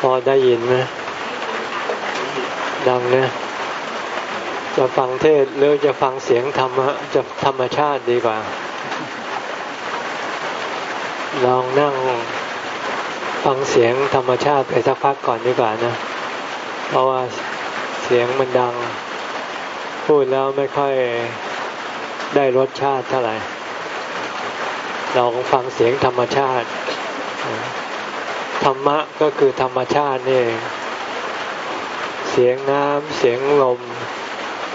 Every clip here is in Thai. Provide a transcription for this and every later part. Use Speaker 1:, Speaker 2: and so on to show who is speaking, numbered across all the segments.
Speaker 1: พอได้ยินไหมดังนะจะฟังเทศหรือจะฟังเสียงธรรมะจะธรรมชาติดีกว่า ลองนั่งฟังเสียงธรรมชาติไปสักพักก่อนดีกว่านะ เพราะว่าเสียงมันดัง พูดแล้วไม่ค่อยได้รสชาติเท่าไหร่ลองฟังเสียงธรรมชาติ ธรรมะก็คือธรรมชาตินี่เสียงน้ำเสียงลม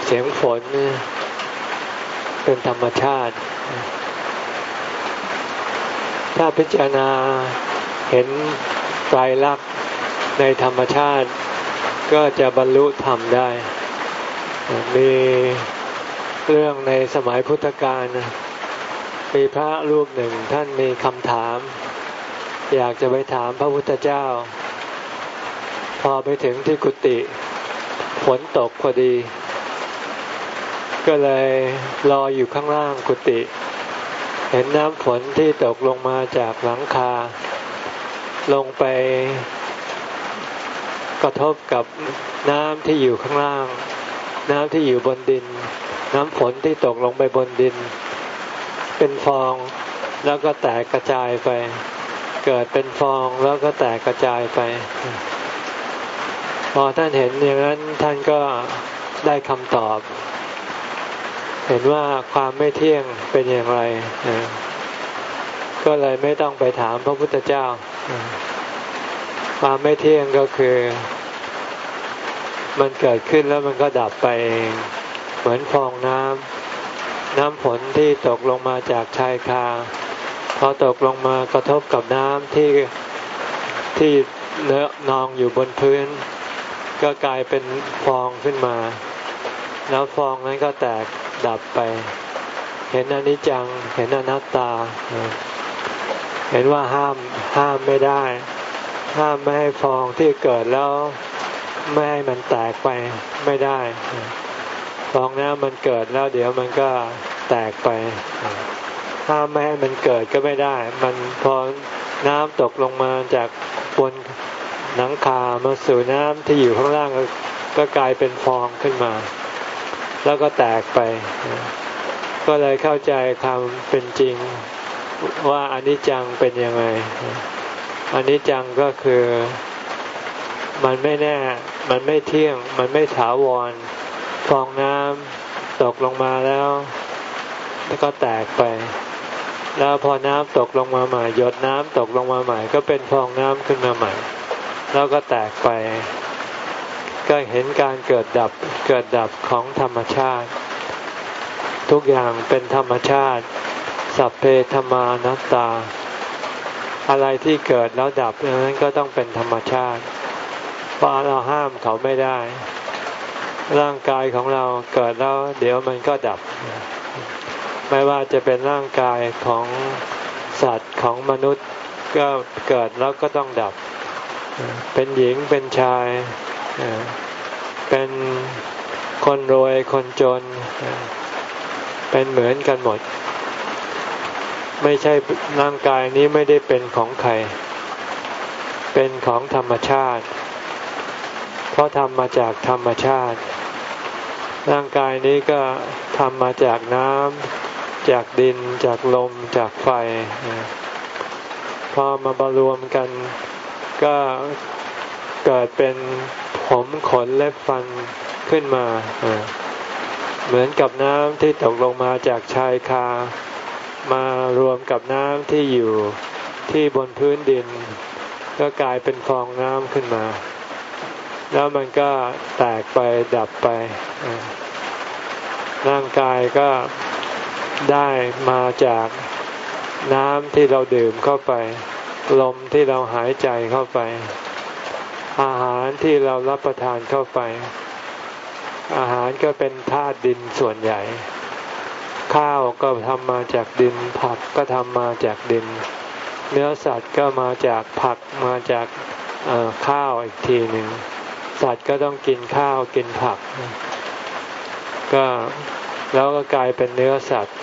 Speaker 1: เสียงฝนเป็นธรรมชาติ ถ้าพิจารณาเห็นไตรลักษณ์ในธรรมชาติ ก็จะบรรลุธรรมได้ มีเรื่องในสมัยพุทธกาลมีพระรูปหนึ่งท่านมีคำถาม อยากจะไปถามพระพุทธเจ้า พอไปถึงที่กุฏิฝนตกพอดี ก็เลยรออยู่ข้างล่างกุฏิเห็นน้ำฝนที่ตกลงมาจากหลังคา ลงไปกระทบกับน้ำที่อยู่ข้างล่าง น้ำที่อยู่บนดิน น้ำฝนที่ตกลงไปบนดิน เป็นฟองแล้วก็แตกกระจายไป เกิดเป็นฟองแล้วก็แตกกระจายไป พอท่านเห็นอย่างนั้นท่านก็ได้คำตอบ เห็นว่าความไม่เที่ยงเป็นอย่างไร ก็เลยไม่ต้องไปถามพระพุทธเจ้า ความไม่เที่ยงก็คือ มันเกิดขึ้นแล้วมันก็ดับไปเองเหมือนฟองน้ำน้ำฝนที่ตกลงมาจากชายคา อตกลงมากระทบกับน้ำที่ที่เลอะนองอยู่บนพื้น ก็กลายเป็นฟองขึ้นมา แล้วฟองนั้นก็แตกดับไป เห็นอนิจจัง เห็นอนัตตา เห็นว่าห้ามห้ามไม่ได้ ห้ามไม่ให้ฟองที่เกิดแล้วไม่ให้มันแตกไปไม่ได้ ฟองน้ำมันเกิดแล้วเดี๋ยวมันก็แตกไป ห้ามไม่ให้มันเกิดก็ไม่ได้ มันพอน้ำตกลงมาจากบนหนังคามาสู่น้ำที่อยู่ข้างล่างก็กลายเป็นฟองขึ้นมา แล้วก็แตกไป ก็เลยเข้าใจความเป็นจริงว่าอนิจจังเป็นยังไงอนิจจังก็คือมันไม่แน่ มันไม่เที่ยง มันไม่ถาวร ฟองน้ำตกลงมาแล้ว แล้วก็แตกไป แล้วพอน้ำตกลงมาใหม่หยดน้ำตกลงมาใหม่ ก็เป็นฟองน้ำขึ้นมาใหม่ แล้วก็แตกไป ก็เห็นการเกิดดับเกิดดับของธรรมชาติ ทุกอย่างเป็นธรรมชาติ สัพเพธรรมานัตตา อะไรที่เกิดแล้วดับนั้นก็ต้องเป็นธรรมชาติ เพราะเราห้ามเขาไม่ได้ ร่างกายของเราเกิดแล้ว เดี๋ยวมันก็ดับ ไม่ว่าจะเป็นร่างกายของสัตว์ของมนุษย์ก็เกิดแล้วก็ต้องดับ เป็นหญิงเป็นชาย เป็นคนรวยคนจน เป็นเหมือนกันหมด ไม่ใช่ร่างกายนี้ไม่ได้เป็นของใคร เป็นของธรรมชาติ เพราะทำมาจากธรรมชาติ ร่างกายนี้ก็ทำมาจากน้ำ จากดิน จากลม จากไฟ พอมาบารวมกันก็เกิดเป็นผมขนเล็บฟันขึ้นมา เหมือนกับน้ำที่ตกลงมาจากชายคา มารวมกับน้ำที่อยู่ที่บนพื้นดิน ก็กลายเป็นฟองน้ำขึ้นมา แล้วมันก็แตกไปดับไป ร่างกายก็ ได้มาจากน้ำที่เราดื่มเข้าไป ลมที่เราหายใจเข้าไป อาหารที่เรารับประทานเข้าไป อาหารก็เป็นธาตุดินส่วนใหญ่ ข้าวก็ทำมาจากดิน ผักก็ทำมาจากดิน เนื้อสัตว์ก็มาจากผักมาจากข้าวอีกทีหนึ่งสัตว์ก็ต้องกินข้าวกินผัก ก็ แล้วก็กลายเป็นเนื้อสัตว์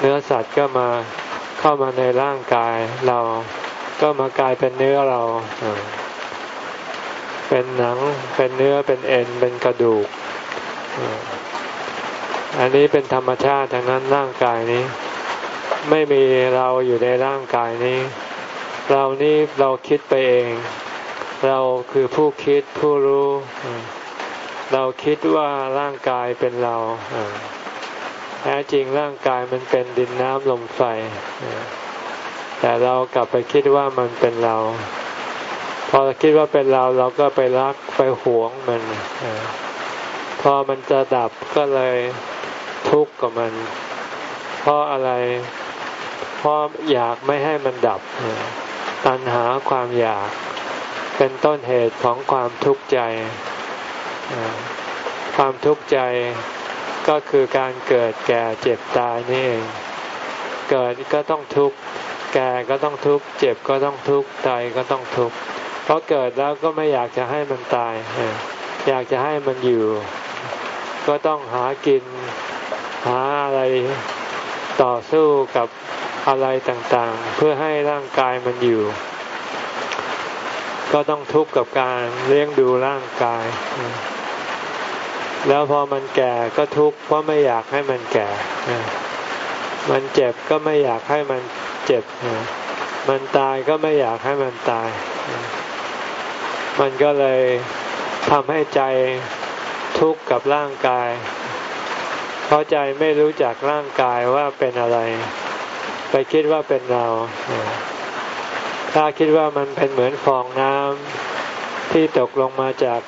Speaker 1: เนื้อสัตว์ก็มาเข้ามาในร่างกายเราก็มากลายเป็นเนื้อเรา เป็นหนัง เป็นเนื้อ เป็นเอ็น เป็นกระดูก อันนี้เป็นธรรมชาติทางนั้นร่างกายนี้ ไม่มีเราอยู่ในร่างกายนี้ เรานี่เราคิดไปเอง เราคือผู้คิดผู้รู้ เราคิดว่าร่างกายเป็นเรา แท้จริงร่างกายมันเป็นดินน้ำลมไฟ แต่เรากลับไปคิดว่ามันเป็นเรา พอเราคิดว่าเป็นเราเราก็ไปรักไปหวงมัน พอมันจะดับก็เลยทุกข์กับมัน เพราะอะไร เพราะอยากไม่ให้มันดับ ตัณหาความอยากเป็นต้นเหตุของความทุกข์ใจ ความทุกข์ใจ ก็คือการเกิดแก่เจ็บตายนี่เอง เกิดก็ต้องทุกข์ แก่ก็ต้องทุกข์ เจ็บก็ต้องทุกข์ ตายก็ต้องทุกข์ เพราะเกิดแล้วก็ไม่อยากจะให้มันตาย อยากจะให้มันอยู่ ก็ต้องหากิน หาอะไรต่อสู้กับอะไรต่างๆ เพื่อให้ร่างกายมันอยู่ ก็ต้องทุกข์กับการเลี้ยงดูร่างกาย แล้วพอมันแก่ก็ทุกข์เพราะไม่อยากให้มันแก่ มันเจ็บก็ไม่อยากให้มันเจ็บ มันตายก็ไม่อยากให้มันตาย มันก็เลยทำให้ใจทุกข์กับร่างกาย เพราะใจไม่รู้จักร่างกายว่าเป็นอะไร ไปคิดว่าเป็นเรา ถ้าคิดว่ามันเป็นเหมือนฟองน้ำที่ตกลงมาจาก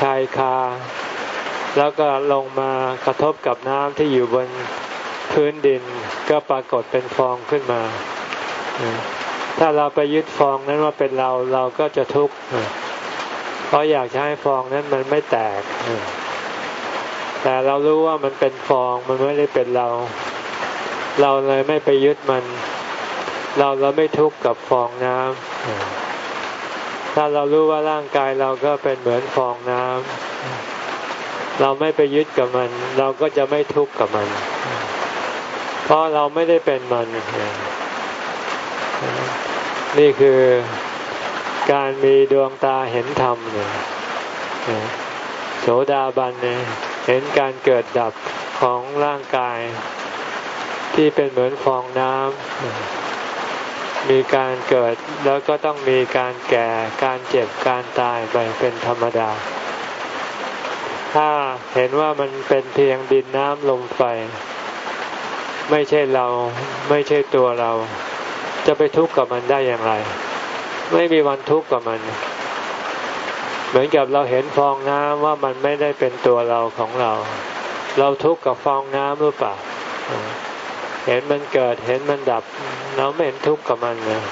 Speaker 1: ชายคา แล้วก็ลงมากระทบกับน้ำที่อยู่บนพื้นดินก็ปรากฏเป็นฟองขึ้นมา ถ้าเราไปยึดฟองนั้นว่าเป็นเราเราก็จะทุกข์เพราะอยากจะให้ฟองนั้นมันไม่แตก แต่เรารู้ว่ามันเป็นฟองมันไม่ได้เป็นเรา เราเลยไม่ไปยึดมัน เราเราไม่ทุกข์กับฟองน้ำถ้าเรารู้ว่าร่างกายเราก็เป็นเหมือนฟองน้ำ เราไม่ไปยึดกับมัน เราก็จะไม่ทุกข์กับมัน เพราะเราไม่ได้เป็นมัน นี่คือการมีดวงตาเห็นธรรมเนี่ยโสดาบันเนี่ยเห็นการเกิดดับของร่างกาย ที่เป็นเหมือนฟองน้ำมีการเกิดแล้วก็ต้องมีการแก่การเจ็บการตายไปเป็นธรรมดา ถ้าเห็นว่ามันเป็นเพียงดินน้ำลมไฟ ไม่ใช่เราไม่ใช่ตัวเรา จะไปทุกข์กับมันได้อย่างไร ไม่มีวันทุกข์กับมัน เหมือนกับเราเห็นฟองน้ำว่ามันไม่ได้เป็นตัวเราของเรา เราทุกข์กับฟองน้ำหรือเปล่าเห็นมันเกิดเห็นมันดับ เราไม่เห็นทุกข์กับมันเลย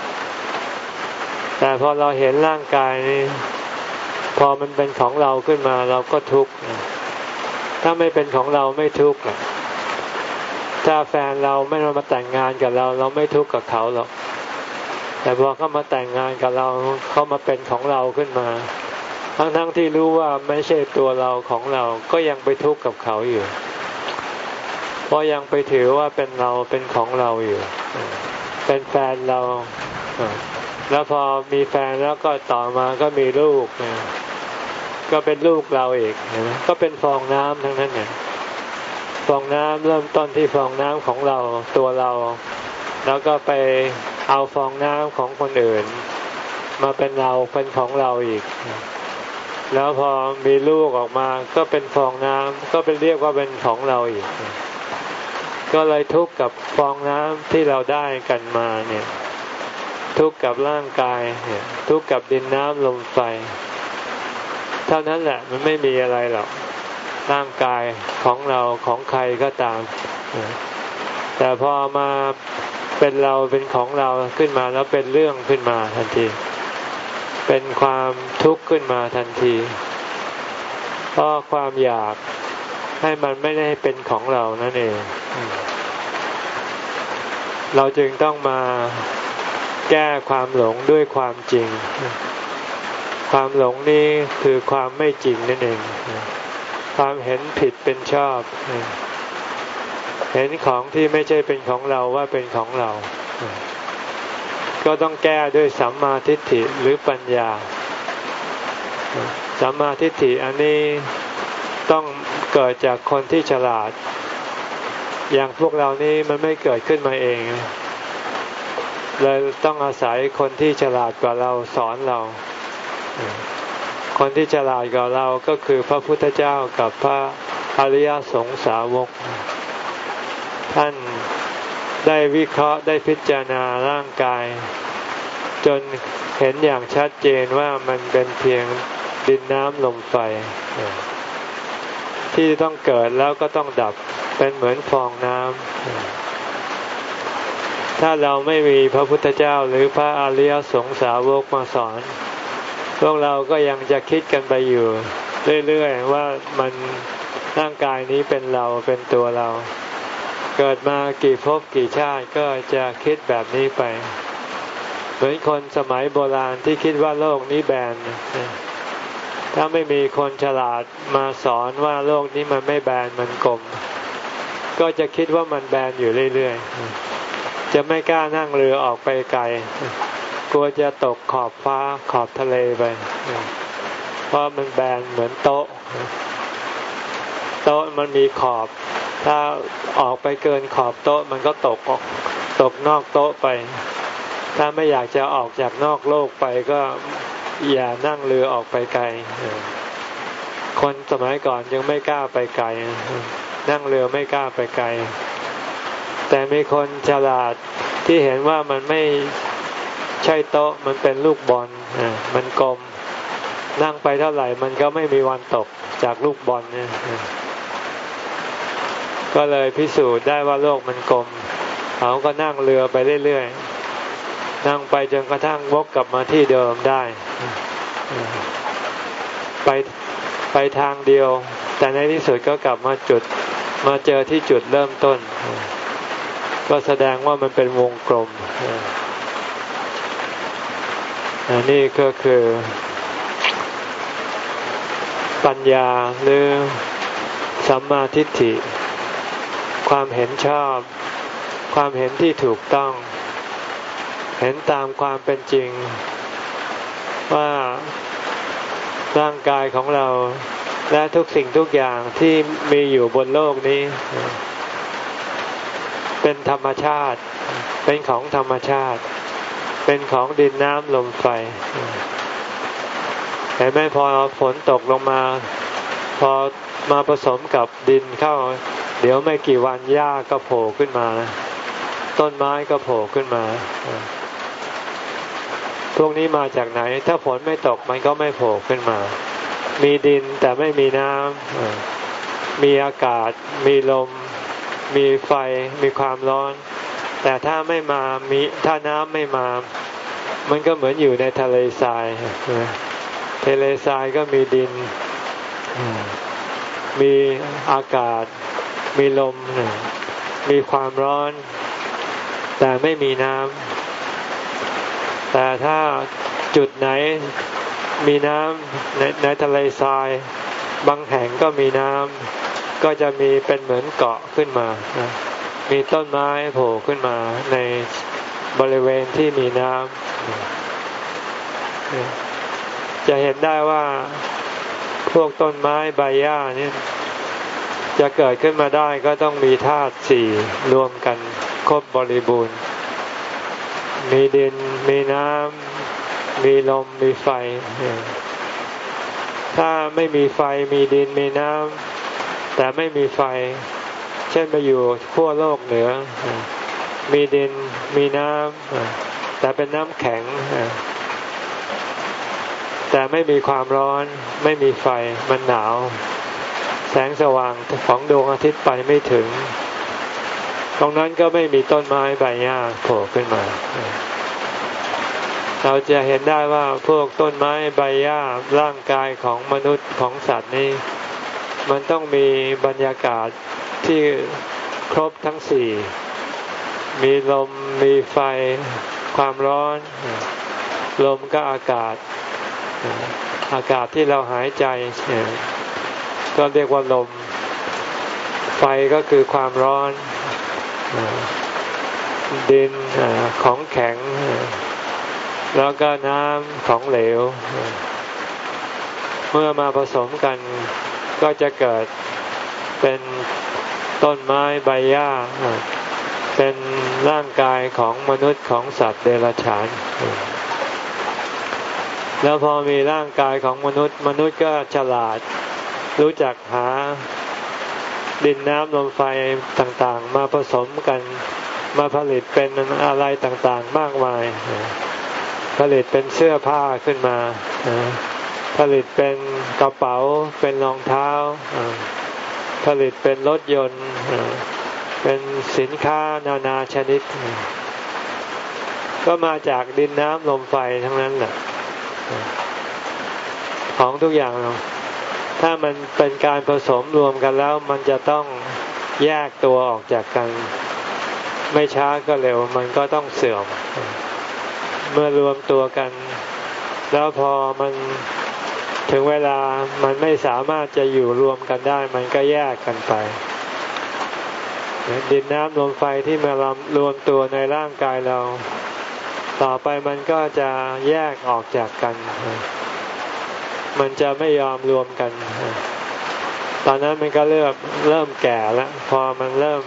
Speaker 1: แต่พอเราเห็นร่างกายนี้ พอมันเป็นของเราขึ้นมาเราก็ทุกข์ถ้าไม่เป็นของเราไม่ทุกข์ถ้าแฟนเราไม่มาแต่งงานกับเรา เราไม่ทุกข์กับเขาหรอกแต่พอเขามาแต่งงานกับเราเขามาเป็นของเราขึ้นมา ทั้งๆทที่รู้ว่าไม่ใช่ตัวเราของเราก็ยังไปทุกข์กับเขาอยู่เพราะยังไปถือว่าเป็นเราเป็นของเราอยู่ เป็นแฟนเรา แล้วพอมีแฟนแล้วก็ต่อมาก็มีลูกก็เป็นลูกเราอีกก็เป็นฟองน้ำทั้งนั้นเนี่ยฟองน้ำเริ่มต้นที่ฟองน้ำของเราตัวเรา แล้วก็ไปเอาฟองน้ำของคนอื่น มาเป็นเราเป็นของเราอีก แล้วพอมีลูกออกมาก็เป็นฟองน้ำก็เป็นเรียกว่าเป็นของเราอีก ก็เลยทุกข์กับฟองน้ำที่เราได้กันมาเนี่ย ทุกข์กับร่างกายเนี่ยทุกข์กับดินน้ำลมไฟ เท่านั้นแหละมันไม่มีอะไรหรอกร่างกายของเราของใครก็ตาม แต่พอมาเป็นเราเป็นของเราขึ้นมาแล้วเป็นเรื่องขึ้นมาทันที เป็นความทุกข์ขึ้นมาทันทีเพราะความอยากให้มันไม่ได้เป็นของเรานั่นเอง เราจึงต้องมา แก้ความหลงด้วยความจริง ความหลงนี้คือความไม่จริงนั่นเอง ความเห็นผิดเป็นชอบ เห็นของที่ไม่ใช่เป็นของเราว่าเป็นของเรา ก็ต้องแก้ด้วยสัมมาทิฏฐิหรือปัญญา สัมมาทิฏฐิอันนี้ต้องเกิดจากคนที่ฉลาด อย่างพวกเรานี้มันไม่เกิดขึ้นมาเอง เลยต้องอาศัยคนที่ฉลาดกว่าเราสอนเรา คนที่ฉลาดกว่าเราก็คือพระพุทธเจ้ากับพระอริยสงสาวก ท่านได้วิเคราะห์ได้พิจารณาร่างกาย จนเห็นอย่างชัดเจนว่ามันเป็นเพียงดินน้ำลมไฟ ที่ต้องเกิดแล้วก็ต้องดับเป็นเหมือนฟองน้ำ ถ้าเราไม่มีพระพุทธเจ้าหรือพระอริยสงสาวกมาสอน พวกเราก็ยังจะคิดกันไปอยู่เรื่อยๆว่ามันร่างกายนี้เป็นเราเป็นตัวเรา เกิดมากี่ภพกี่ชาติก็จะคิดแบบนี้ไป เหมือนคนสมัยโบราณที่คิดว่าโลกนี้แบนถ้าไม่มีคนฉลาดมาสอนว่าโลกนี้มันไม่แบนมันกลม ก็จะคิดว่ามันแบนอยู่เรื่อยๆ จะไม่กล้านั่งเรือออกไปไกล กลัวจะตกขอบฟ้าขอบทะเลไป เพราะมันแบนเหมือนโต๊ะ โต๊ะมันมีขอบ ถ้าออกไปเกินขอบโต๊ะมันก็ตกออกตกนอกโต๊ะไป ถ้าไม่อยากจะออกจากนอกโลกไปก็อย่านั่งเรือออกไปไกล คนสมัยก่อนยังไม่กล้าไปไกล นั่งเรือไม่กล้าไปไกล แต่มีคนฉลาดที่เห็นว่ามันไม่ใช่โต๊ะมันเป็นลูกบอลมันกลมนั่งไปเท่าไหร่ มันก็ไม่มีวันตกจากลูกบอลเนี่ยก็เลยพิสูจน์ได้ว่าโลกมันกลมเขาก็นั่งเรือไปเรื่อยๆ นั่งไปจนกระทั่งวกกลับมาที่เดิมได้ ไปไปทางเดียว แต่ในที่สุดก็กลับมาจุดมาเจอที่จุดเริ่มต้น ก็แสดงว่ามันเป็นวงกลมอันนี้ก็คือ ปัญญาหรือสัมมาทิฏฐิ ความเห็นชอบ ความเห็นที่ถูกต้อง เห็นตามความเป็นจริง ว่าร่างกายของเราและทุกสิ่งทุกอย่างที่มีอยู่บนโลกนี้ เป็นธรรมชาติ เป็นของธรรมชาติ เป็นของดินน้ำลมไฟเห็นไหมพอฝนตกลงมา พอมาผสมกับดินเข้า เดี๋ยวไม่กี่วันหญ้าก็โผล่ขึ้นมานะต้นไม้ก็โผล่ขึ้นมา พวกนี้มาจากไหน ถ้าฝนไม่ตกมันก็ไม่โผล่ขึ้นมา มีดินแต่ไม่มีน้ำมีอากาศ มีลม มีไฟมีความร้อน แต่ถ้าไม่มามีถ้าน้ำไม่มา มันก็เหมือนอยู่ในทะเลทรายทะเลทรายก็มีดิน มีอากาศ มีลม มีความร้อน แต่ไม่มีน้ำแต่ถ้าจุดไหนมีน้ำในในทะเลทราย บางแห่งก็มีน้ำ ก็จะมีเป็นเหมือนเกาะขึ้นมา มีต้นไม้โผล่ขึ้นมาในบริเวณที่มีน้ำ จะเห็นได้ว่าพวกต้นไม้ใบหญ้านี่จะเกิดขึ้นมาได้ก็ต้องมีธาตุสี่รวมกันครบบริบูรณ์ มีดิน มีน้ำ มีลม มีไฟ ถ้าไม่มีไฟ มีดิน มีน้ำ แต่ไม่มีไฟ เช่นไปอยู่ขั้วโลกเหนือ มีดินมีน้ำแต่เป็นน้ำแข็ง แต่ไม่มีความร้อน ไม่มีไฟมันหนาว แสงสว่างของดวงอาทิตย์ไปไม่ถึง ตรงนั้นก็ไม่มีต้นไม้ใบหญ้าโผล่ขึ้นมาเราจะเห็นได้ว่าพวกต้นไม้ใบหญ้าร่างกายของมนุษย์ของสัตว์นี่ มันต้องมีบรรยากาศที่ครบทั้งสี่ มีลม มีไฟ ความร้อน ลมก็อากาศ อากาศที่เราหายใจ ก็เรียกว่าลม ไฟก็คือความร้อน ดินของแข็ง แล้วก็น้ำของเหลว เมื่อมาผสมกัน ก็จะเกิดเป็นต้นไม้ใบหญ้า เป็นร่างกายของมนุษย์ของสัตว์เดรัจฉาน แล้วพอมีร่างกายของมนุษย์ มนุษย์ก็ฉลาด รู้จักหาดินน้ำลมไฟต่างๆ มาผสมกันมาผลิตเป็นอะไรต่างๆ มากมาย ผลิตเป็นเสื้อผ้าขึ้นมา ผลิตเป็นกระเป๋า เป็นรองเท้า ผลิตเป็นรถยนต์ เป็นสินค้านานาชนิด ก็มาจากดินน้ำลมไฟทั้งนั้นแหละของทุกอย่าง ถ้ามันเป็นการผสมรวมกันแล้ว มันจะต้องแยกตัวออกจากกัน ไม่ช้าก็เร็ว มันก็ต้องเสื่อม เมื่อรวมตัวกัน แล้วพอมัน ถึงเวลามันไม่สามารถจะอยู่รวมกันได้ มันก็แยกกันไป ดินน้ำลมไฟที่มารวมตัวในร่างกายเรา ต่อไปมันก็จะแยกออกจากกัน มันจะไม่ยอมรวมกัน ตอนนั้นมันก็เริ่มเริ่มแก่แล้ว พอมันเริ่ม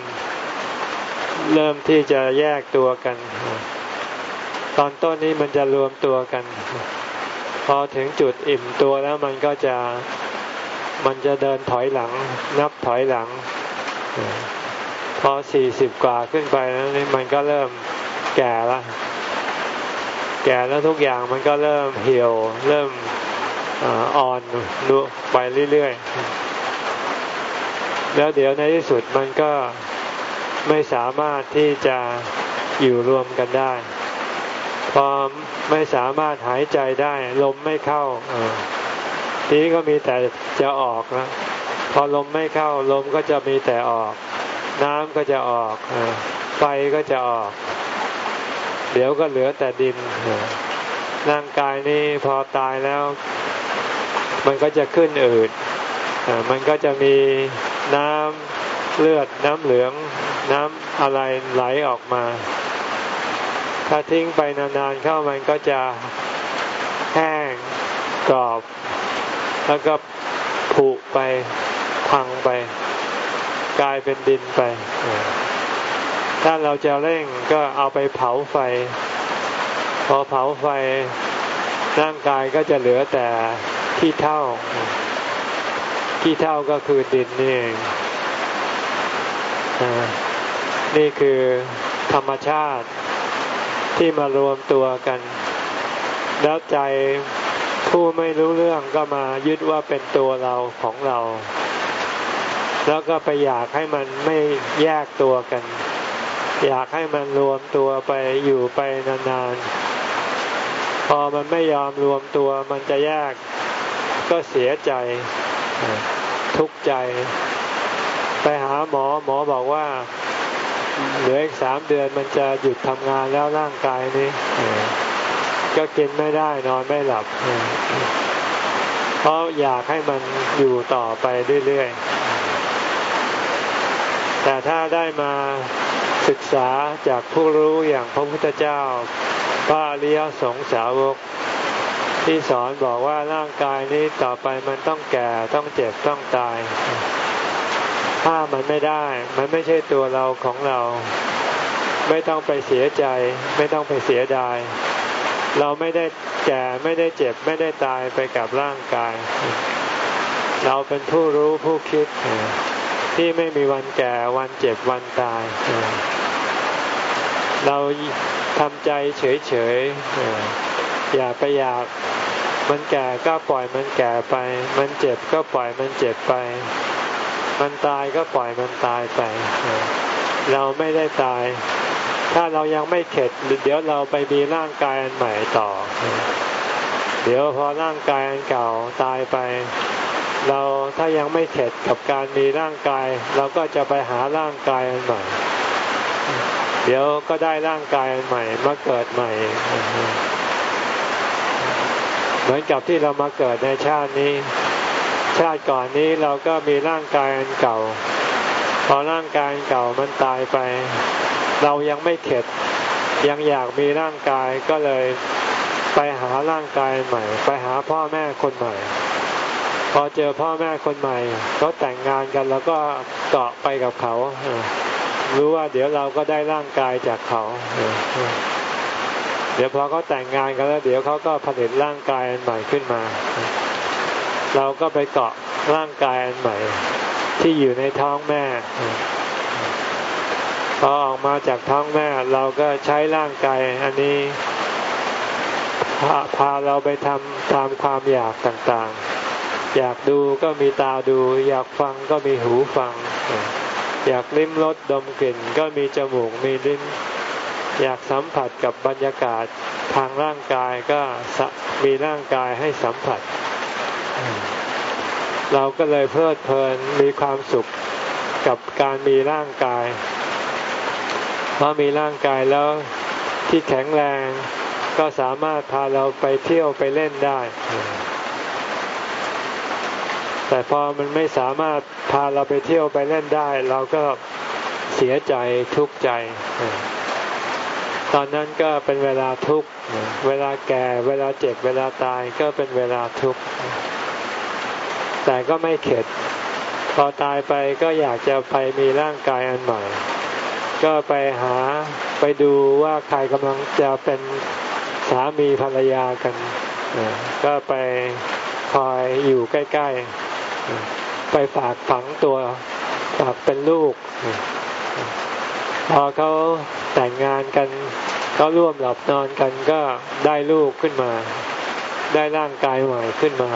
Speaker 1: เริ่มที่จะแยกตัวกัน ตอนต้นนี้มันจะรวมตัวกัน พอถึงจุดอิ่มตัวแล้วมันก็จะมันจะเดินถอยหลัง นับถอยหลัง พอสี่สิบกว่าขึ้นไปแล้วนี่มันก็เริ่มแก่แล้วแก่แล้วทุกอย่างมันก็เริ่มเหี่ยว เริ่มอ่อนนุไปเรื่อยๆ แล้วเดี๋ยวในที่สุดมันก็ไม่สามารถที่จะอยู่รวมกันได้ พอไม่สามารถหายใจได้ ลมไม่เข้าทีนี้ก็มีแต่จะออกนะพอลมไม่เข้าลมก็จะมีแต่ออก น้ำก็จะออกไฟก็จะออก เดี๋ยวก็เหลือแต่ดินร่างกายนี้พอตายแล้ว มันก็จะขึ้นอืดมันก็จะมีน้ำเลือดน้ำเหลือง น้ำอะไรไหลออกมา ถ้าทิ้งไปนานๆเข้ามันก็จะแห้งกรอบ แล้วก็ผุไปพังไป กลายเป็นดินไป ถ้าเราจะเร่งก็เอาไปเผาไฟ พอเผาไฟร่างกายก็จะเหลือแต่ขี้เท่าขี้เท่าก็คือดินนี่เองนี่คือธรรมชาติ ที่มารวมตัวกัน แล้วใจผู้ไม่รู้เรื่องก็มายึดว่าเป็นตัวเราของเรา แล้วก็ไปอยากให้มันไม่แยกตัวกัน อยากให้มันรวมตัวไปอยู่ไปนานๆ พอมันไม่ยอมรวมตัวมันจะแยกก็เสียใจ ทุกข์ใจ ไปหาหมอหมอบอกว่า เหลืออีกสามเดือนมันจะหยุดทำงานแล้วร่างกายนี้ก็กินไม่ได้นอนไม่หลับ เพราะอยากให้มันอยู่ต่อไปเรื่อยๆ แต่ถ้าได้มาศึกษาจากผู้รู้อย่างพระพุทธเจ้า พระอริยสงสาวก ที่สอนบอกว่าร่างกายนี้ต่อไปมันต้องแก่ต้องเจ็บต้องตาย ถ้ามันไม่ได้ มันไม่ใช่ตัวเราของเรา ไม่ต้องไปเสียใจ ไม่ต้องไปเสียดาย เราไม่ได้แก่ไม่ได้เจ็บไม่ได้ตายไปกับร่างกาย เราเป็นผู้รู้ผู้คิด ที่ไม่มีวันแก่วันเจ็บวันตาย เราทำใจเฉยๆอย่าไปอยากมันแก่ก็ปล่อยมันแก่ไป มันเจ็บก็ปล่อยมันเจ็บไป มันตายก็ปล่อยมันตายไป เราไม่ได้ตาย ถ้าเรายังไม่เข็ดเดี๋ยวเราไปมีร่างกายอันใหม่ต่อ เดี๋ยวพอร่างกายอันเก่าตายไป เราถ้ายังไม่เข็ดกับการมีร่างกาย เราก็จะไปหาร่างกายอันใหม่ เดี๋ยวก็ได้ร่างกายอันใหม่มาเกิดใหม่เหมือนกับที่เรามาเกิดในชาตินี้ ชาติก่อนนี้เราก็มีร่างกายอันเก่า พอร่างกายเก่ามันตายไป เรายังไม่เข็ด ยังอยากมีร่างกายก็เลยไปหาร่างกายใหม่ ไปหาพ่อแม่คนใหม่ พอเจอพ่อแม่คนใหม่เขาแต่งงานกันแล้วก็เกาะไปกับเขารู้ว่าเดี๋ยวเราก็ได้ร่างกายจากเขา เดี๋ยวพอเขาแต่งงานกันแล้ว เดี๋ยวเขาก็ผลิตร่างกายใหม่ขึ้นมา เราก็ไปเกาะร่างกายอันใหม่ ที่อยู่ในท้องแม่ พอออกมาจากท้องแม่ เราก็ใช้ร่างกายอันนี้พาพาเราไปทำตามความอยากต่างๆ อยากดูก็มีตาดู อยากฟังก็มีหูฟัง อยากลิ้มรสดมกลิ่น ก็มีจมูกมีลิ้น อยากสัมผัสกับบรรยากาศทางร่างกายก็มีร่างกายให้สัมผัส เราก็เลยเพลิดเพลินมีความสุขกับการมีร่างกาย เพราะมีร่างกายแล้วที่แข็งแรงก็สามารถพาเราไปเที่ยวไปเล่นได้ แต่พอมันไม่สามารถพาเราไปเที่ยวไปเล่นได้ เราก็เสียใจทุกข์ใจ ตอนนั้นก็เป็นเวลาทุกข์ เวลาแก่ เวลาเจ็บ เวลาตายก็เป็นเวลาทุกข์ แต่ก็ไม่เข็ด พอตายไปก็อยากจะไปมีร่างกายอันใหม่ ก็ไปหาไปดูว่าใครกำลังจะเป็นสามีภรรยากัน ก็ไปคอยอยู่ใกล้ๆ ไปฝากฝังตัวฝากเป็นลูก พอเขาแต่งงานกันเขาร่วมหลับนอนกันก็ได้ลูกขึ้นมา ได้ร่างกายใหม่ขึ้นมา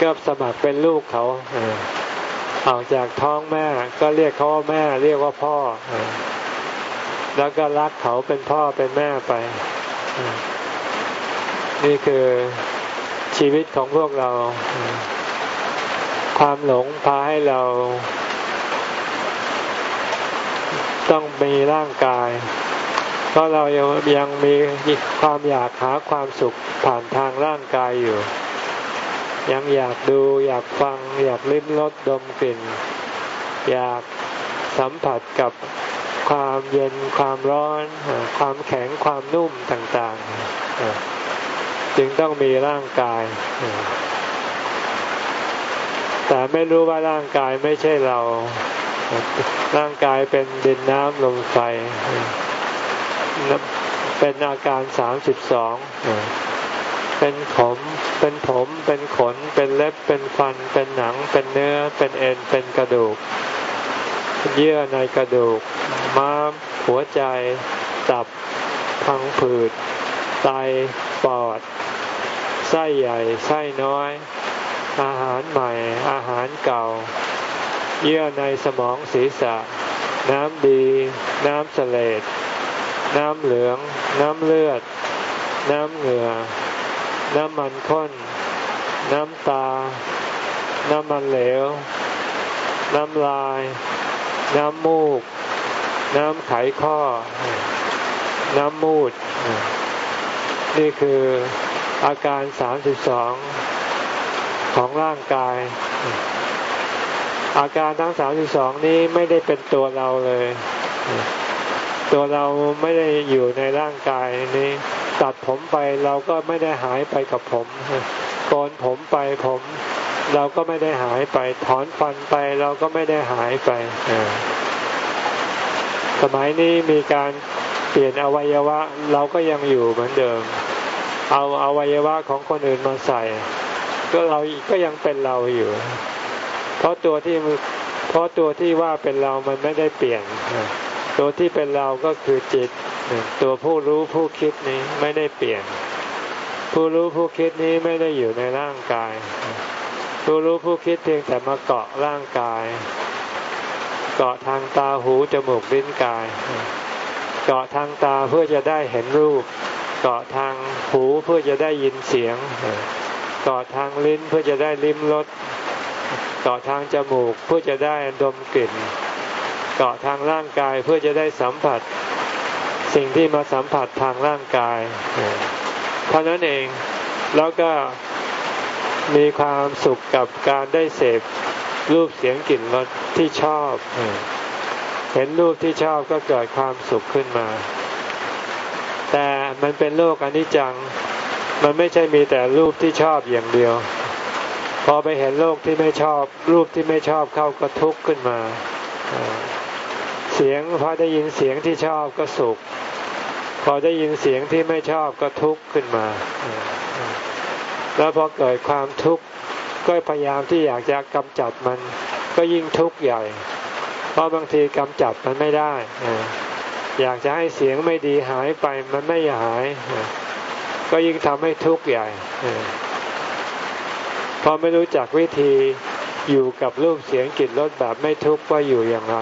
Speaker 1: ก็สมัครเป็นลูกเขาออกจากท้องแม่ก็เรียกเขาว่าแม่ เรียกว่าพ่อ แล้วก็รักเขาเป็นพ่อเป็นแม่ไป นี่คือชีวิตของพวกเรา ความหลงพาให้เรา ต้องมีร่างกาย เพราะเรายังยังมีความอยากหาความสุขผ่านทางร่างกายอยู่ ยังอยากดูอยากฟัง อยากลิ้มรสดมกลิ่น อยากสัมผัสกับความเย็นความร้อน ความแข็งความนุ่มต่างๆ จึงต้องมีร่างกาย แต่ไม่รู้ว่าร่างกายไม่ใช่เรา ร่างกายเป็นดินน้ำลมไฟ เป็นอาการสามสิบสอง เป็นผมเป็นผม เป็นขน เป็นเล็บ เป็นฟัน เป็นหนัง เป็นเนื้อ เป็นเอ็น เป็นกระดูก เยื่อในกระดูก ม้าม หัวใจ ตับ พังผืด ไต ปอด ไส้ใหญ่ ไส้น้อย อาหารใหม่ อาหารเก่า เยื่อในสมองศีรษะ น้ำดี น้ำเสลดน้ำเหลือง น้ำเลือด น้ำเหงื่อ น้ำมันข้น น้ำตา น้ำมันเหลว น้ำลาย น้ำมูก น้ำไขข้อ น้ำมูด นี่คืออาการสามสิบสองของร่างกาย อาการทั้งสามสิบสองนี้ไม่ได้เป็นตัวเราเลย ตัวเราไม่ได้อยู่ในร่างกายนี้ ตัดผมไปเราก็ไม่ได้หายไปกับผมโกนผมไปผม เราก็ไม่ได้หายไป ถอนฟันไปเราก็ไม่ได้หายไปสมัยนี้มีการเปลี่ยนอวัยวะเราก็ยังอยู่เหมือนเดิม เอาอวัยวะของคนอื่นมาใส่ ก็เราก็ยังเป็นเราอยู่ เพราะตัวที่เพราะตัวที่ว่าเป็นเรามันไม่ได้เปลี่ยนตัวที่เป็นเราก็คือจิต ตัวผู้รู้ผู้คิดนี้ไม่ได้เปลี่ยน ผู้รู้ผู้คิดนี้ไม่ได้อยู่ในร่างกาย ผู้รู้ผู้คิดเพียงแต่มาเกาะร่างกาย เกาะทางตาหูจมูกลิ้นกาย เกาะทางตาเพื่อจะได้เห็นรูป เกาะทางหูเพื่อจะได้ยินเสียง เกาะทางลิ้นเพื่อจะได้ลิ้มรสเกาะทางจมูกเพื่อจะได้ดมกลิ่น เกาะทางร่างกายเพื่อจะได้สัมผัส สิ่งที่มาสัมผัสทางร่างกายเท่านั้นเองแล้วก็มีความสุขกับการได้เสพรูปเสียงกลิ่นรสที่ชอบ เห็นรูปที่ชอบก็เกิดความสุขขึ้นมา แต่มันเป็นโลกอนิจจัง มันไม่ใช่มีแต่รูปที่ชอบอย่างเดียว พอไปเห็นโลกที่ไม่ชอบ รูปที่ไม่ชอบเข้าก็ทุกข์ขึ้นมา เสียงพอได้ยินเสียงที่ชอบก็สุข พอได้ยินเสียงที่ไม่ชอบก็ทุกข์ขึ้นมา แล้วพอเกิดความทุกข์ก็พยายามที่อยากจะกำจัดมัน ก็ยิ่งทุกข์ใหญ่ เพราะบางทีกำจัดมันไม่ได้ อยากจะให้เสียงไม่ดีหายไปมันไม่หาย ก็ยิ่งทำให้ทุกข์ใหญ่พอไม่รู้จักวิธีอยู่กับรูปเสียงกลิ่นรสแบบไม่ทุกข์ว่าอยู่อย่างไร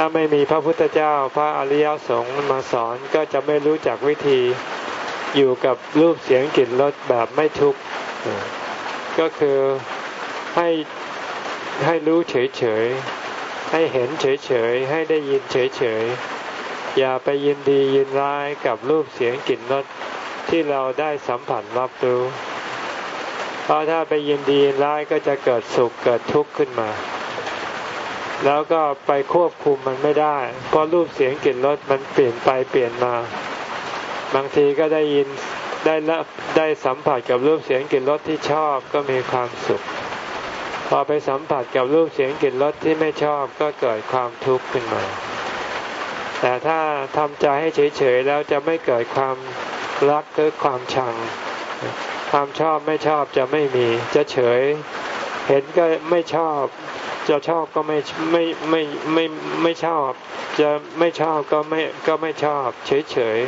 Speaker 1: ถ้าไม่มีพระพุทธเจ้าพระอริยสงฆ์มาสอนก็จะไม่รู้จักวิธีอยู่กับรูปเสียงกลิ่นรสแบบไม่ทุกข์ก็คือให้ให้รู้เฉยๆ ให้เห็นเฉยๆ ให้ได้ยินเฉยๆ อย่าไปยินดียินร้ายกับรูปเสียงกลิ่นรสที่เราได้สัมผัสรับรู้เพราะถ้าไปยินดีร้ายก็จะเกิดสุขเกิดทุกข์ขึ้นมา แล้วก็ไปควบคุมมันไม่ได้ เพราะรูปเสียงกลิ่นรสมันเปลี่ยนไปเปลี่ยนมา บางทีก็ได้ยินได้ละได้สัมผัสกับรูปเสียงกลิ่นรสที่ชอบก็มีความสุข พอไปสัมผัสกับรูปเสียงกลิ่นรสที่ไม่ชอบก็เกิดความทุกข์ขึ้นมา แต่ถ้าทำใจให้เฉยๆแล้วจะไม่เกิดความรักหรือความชัง ความชอบไม่ชอบจะไม่มี จะเฉย เห็นก็ไม่ชอบ จะชอบก็ไม่ไม่ไม่ไม่ไม่ชอบ จะไม่ชอบก็ไม่ก็ไม่ชอบ เฉยเฉย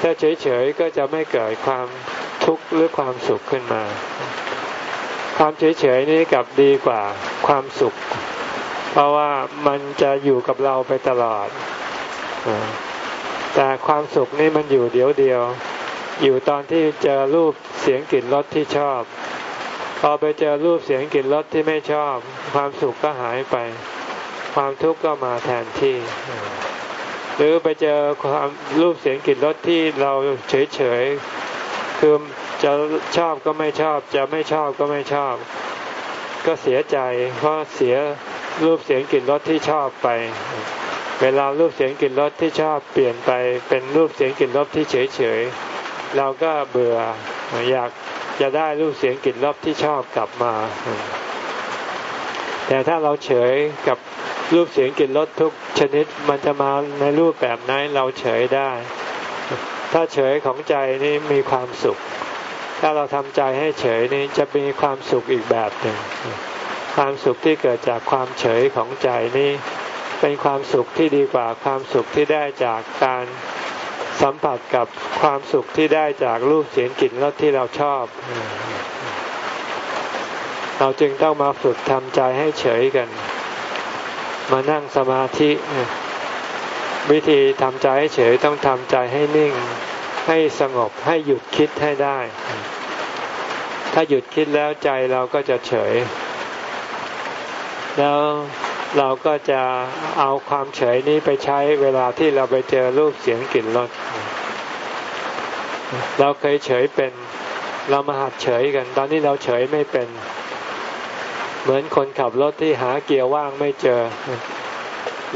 Speaker 1: ถ้าเฉยเฉยก็จะไม่เกิดความทุกข์หรือความสุขขึ้นมา ความเฉยเฉยนี้กับดีกว่าความสุข เพราะว่ามันจะอยู่กับเราไปตลอดแต่ความสุขนี่มันอยู่เดียวเดียว อยู่ตอนที่เจอรูปเสียงกลิ่นรสที่ชอบ พอไปเจอรูปเสียงกลิ่นรสที่ไม่ชอบ ความสุขก็หายไป ความทุกข์ก็มาแทนที่ หรือไปเจอความรูปเสียงกลิ่นรสที่เราเฉยๆคือจะชอบก็ไม่ชอบ จะไม่ชอบก็ไม่ชอบ ก็เสียใจเพราะเสียรูปเสียงกลิ่นรสที่ชอบไป เวลารูปเสียงกลิ่นรสที่ชอบเปลี่ยนไปเป็นรูปเสียงกลิ่นรสที่เฉยๆเราก็เบื่ออยาก จะได้รูปเสียงกลิ่นรสที่ชอบกลับมา แต่ถ้าเราเฉยกับรูปเสียงกลิ่นรสทุกชนิดมันจะมาในรูปแบบไหนเราเฉยได้ ถ้าเฉยของใจนี่มีความสุข ถ้าเราทำใจให้เฉยนี่จะมีความสุขอีกแบบหนึ่ง ความสุขที่เกิดจากความเฉยของใจนี่เป็นความสุขที่ดีกว่าความสุขที่ได้จากการ สัมผัสกับความสุขที่ได้จากรูปเสียงกลิ่นรสที่เราชอบ เราจึงต้องมาฝึกทำใจให้เฉยกัน มานั่งสมาธิ วิธีทำใจให้เฉยต้องทำใจให้นิ่ง ให้สงบให้หยุดคิดให้ได้ ถ้าหยุดคิดแล้วใจเราก็จะเฉย แล้ว เราก็จะเอาความเฉยนี้ไปใช้เวลาที่เราไปเจอรูปเสียงกลิ่นรสเราเคยเฉยเป็น เรามาหัดเฉยกัน ตอนนี้เราเฉยไม่เป็น เหมือนคนขับรถที่หาเกียร์ว่างไม่เจอ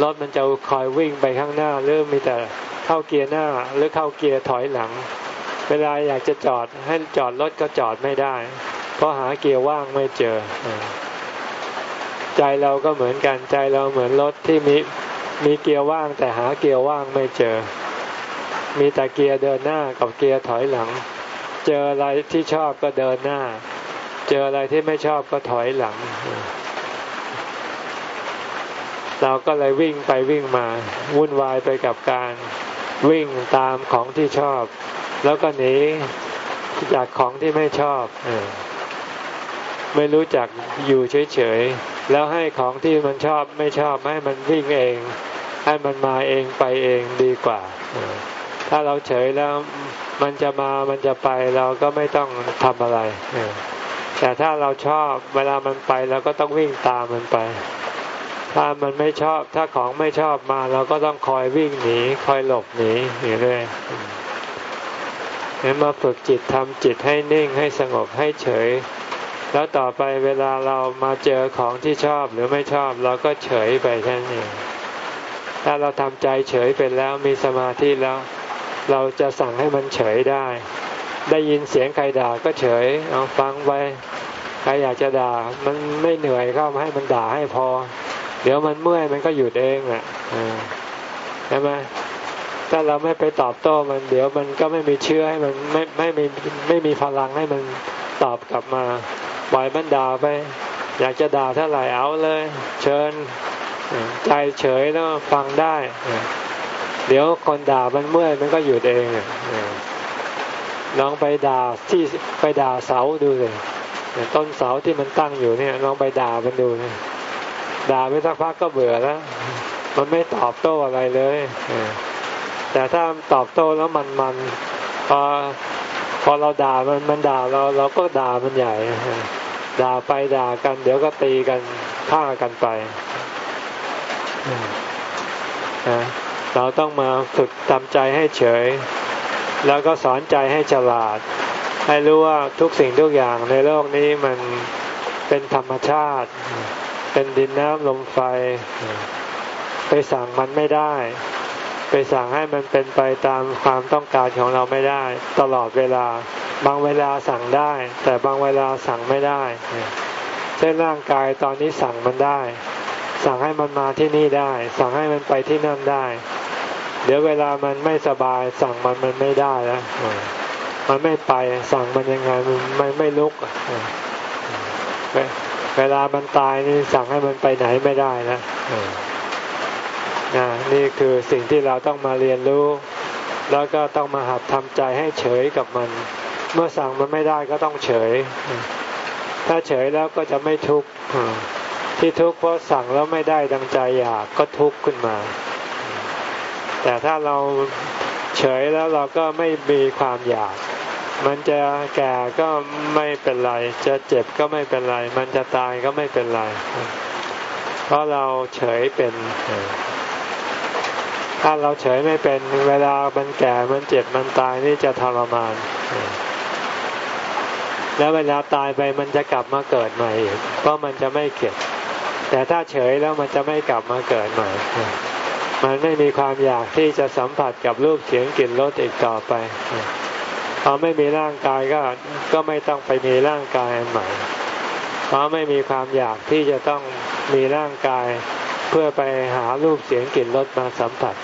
Speaker 1: รถมันจะคอยวิ่งไปข้างหน้าหรือมีแต่เข้าเกียร์หน้าหรือเข้าเกียร์ถอยหลัง เวลาอยากจะจอดให้จอดรถก็จอดไม่ได้ เพราะหาเกียร์ว่างไม่เจอ ใจเราก็เหมือนกันใจเราเหมือนรถที่มีมีเกียร์ว่าง แต่หาเกียร์ว่างไม่เจอ มีแต่เกียร์เดินหน้ากับเกียร์ถอยหลัง เจออะไรที่ชอบก็เดินหน้า เจออะไรที่ไม่ชอบก็ถอยหลัง เราก็เลยวิ่งไปวิ่งมาวุ่นวายไปกับการวิ่งตามของที่ชอบ แล้วก็หนีจากของที่ไม่ชอบไม่รู้จักอยู่เฉย แล้วให้ของที่มันชอบไม่ชอบให้มันวิ่งเอง ให้มันมาเองไปเองดีกว่า ถ้าเราเฉยแล้วมันจะมามันจะไปเราก็ไม่ต้องทำอะไร แต่ถ้าเราชอบเวลามันไปเราก็ต้องวิ่งตามมันไป ถ้ามันไม่ชอบถ้าของไม่ชอบมาเราก็ต้องคอยวิ่งหนีคอยหลบหนีอย่างนี้เห็นมาฝึกจิตทำจิตให้นิ่งให้สงบให้เฉย แล้วต่อไปเวลาเรามาเจอของที่ชอบหรือไม่ชอบ เราก็เฉยไปแค่นี้ถ้าเราทำใจเฉยเป็นแล้วมีสมาธิแล้ว เราจะสั่งให้มันเฉยได้ ได้ยินเสียงใครด่าก็เฉยเอาฟังไปใครอยากจะด่ามันไม่เหนื่อยก็ให้มันด่าให้พอ เดี๋ยวมันเมื่อยมันก็หยุดเองแหละใช่ไหมถ้าเราไม่ไปตอบโต้มันเดี๋ยวมันก็ไม่มีเชื่อให้มันไม่ไม่มีไม่มีพลังให้มันตอบกลับมา ปล่อยมันด่าไป อยากจะด่าเท่าไหร่เอาเลย เชิญใจเฉยแล้วฟังได้ เดี๋ยวคนด่ามันเมื่อยมันก็หยุดเองลองไปด่าที่ไปด่าเสาดูเลยต้นเสาที่มันตั้งอยู่เนี่ยลองไปด่ามันดูด่าไปสักพักก็เบื่อแล้วมันไม่ตอบโต้อะไรเลยแต่ถ้าตอบโต้แล้วมันมันพอพอเราด่ามันมันด่าเราเราก็ด่ามันใหญ่ ด่าไปด่ากัน เดี๋ยวก็ตีกันฆ่ากันไปเราต้องมาฝึกทำใจให้เฉย แล้วก็สอนใจให้ฉลาด ให้รู้ว่าทุกสิ่งทุกอย่างในโลกนี้มันเป็นธรรมชาติ เป็นดินน้ำลมไฟ ไปสั่งมันไม่ได้ ไปสั่งให้มันเป็นไปตามความต้องการของเราไม่ได้ ตลอดเวลา บางเวลาสั่งได้ แต่บางเวลาสั่งไม่ได้เช่นร่างกายตอนนี้สั่งมันได้ สั่งให้มันมาที่นี่ได้ สั่งให้มันไปที่นั่นได้ เดี๋ยวเวลามันไม่สบาย สั่งมันมันไม่ได้แล้วมันไม่ไปสั่งมันยังไงมันไม่ไม่ลุกเวลามันตายนี่สั่งให้มันไปไหนไม่ได้นะ นะนี่คือสิ่งที่เราต้องมาเรียนรู้ แล้วก็ต้องมาหัดทำใจให้เฉยกับมัน เมื่อสั่งมันไม่ได้ก็ต้องเฉย ถ้าเฉยแล้วก็จะไม่ทุกข์ที่ทุกข์เพราะสั่งแล้วไม่ได้ดังใจอยากก็ทุกข์ขึ้นมา แต่ถ้าเราเฉยแล้วเราก็ไม่มีความอยาก มันจะแก่ก็ไม่เป็นไร จะเจ็บก็ไม่เป็นไร มันจะตายก็ไม่เป็นไร เพราะเราเฉยเป็น ถ้าเราเฉยไม่เป็นเวลามันแก่มันเจ็บมันตายนี่จะทรมาน แล้วเวลาตายไปมันจะกลับมาเกิดใหม่อีกเพราะมันจะไม่เก็บ แต่ถ้าเฉยแล้วมันจะไม่กลับมาเกิดใหม่ มันไม่มีความอยากที่จะสัมผัสกับรูปเสียงกลิ่นรสอีกต่อไปพอไม่มีร่างกายก็ก็ไม่ต้องไปมีร่างกายใหม่เพราะไม่มีความอยากที่จะต้องมีร่างกาย เพื่อไปหารูปเสียงกลิ่นรสมาสัมผัส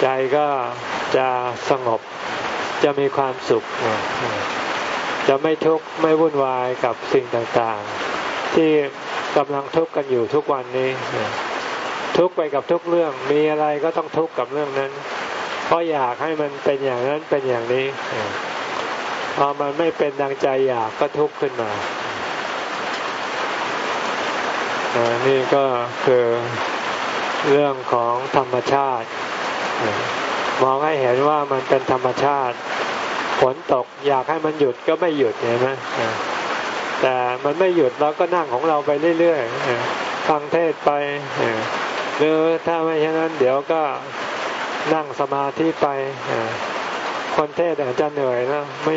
Speaker 1: ใจก็จะสงบจะมีความสุข จะไม่ทุกข์ไม่วุ่นวายกับสิ่งต่างๆ ที่กำลังทุกข์กันอยู่ทุกวันนี้ ทุกข์ไปกับทุกเรื่องมีอะไรก็ต้องทุกข์กับเรื่องนั้น เพราะอยากให้มันเป็นอย่างนั้นเป็นอย่างนี้ พอมันไม่เป็นดังใจอยากก็ทุกข์ขึ้นมา นี่ก็คือเรื่องของธรรมชาติ มองให้เห็นว่ามันเป็นธรรมชาติ ฝนตกอยากให้มันหยุดก็ไม่หยุดเห็นไหมแต่มันไม่หยุดเราก็นั่งของเราไปเรื่อยๆฟังเทศไปหรือถ้าไม่เช่นนั้น เดี๋ยวก็นั่งสมาธิไปคนเทศอาจจะเหนื่อยนะไม่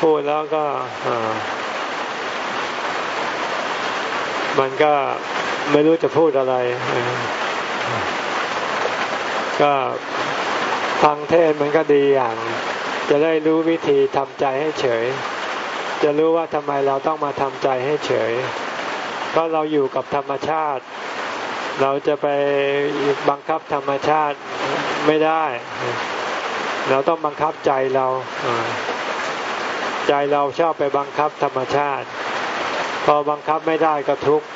Speaker 1: พูดแล้วก็ มันก็ไม่รู้จะพูดอะไร ก็ฟังเทศมันก็ดีอย่าง จะได้รู้วิธีทำใจให้เฉย จะรู้ว่าทำไมเราต้องมาทำใจให้เฉย เพราะเราอยู่กับธรรมชาติ เราจะไปบังคับธรรมชาติไม่ได้ เราต้องบังคับใจเรา ใจเราชอบไปบังคับธรรมชาติ พอบังคับไม่ได้ก็ทุกข์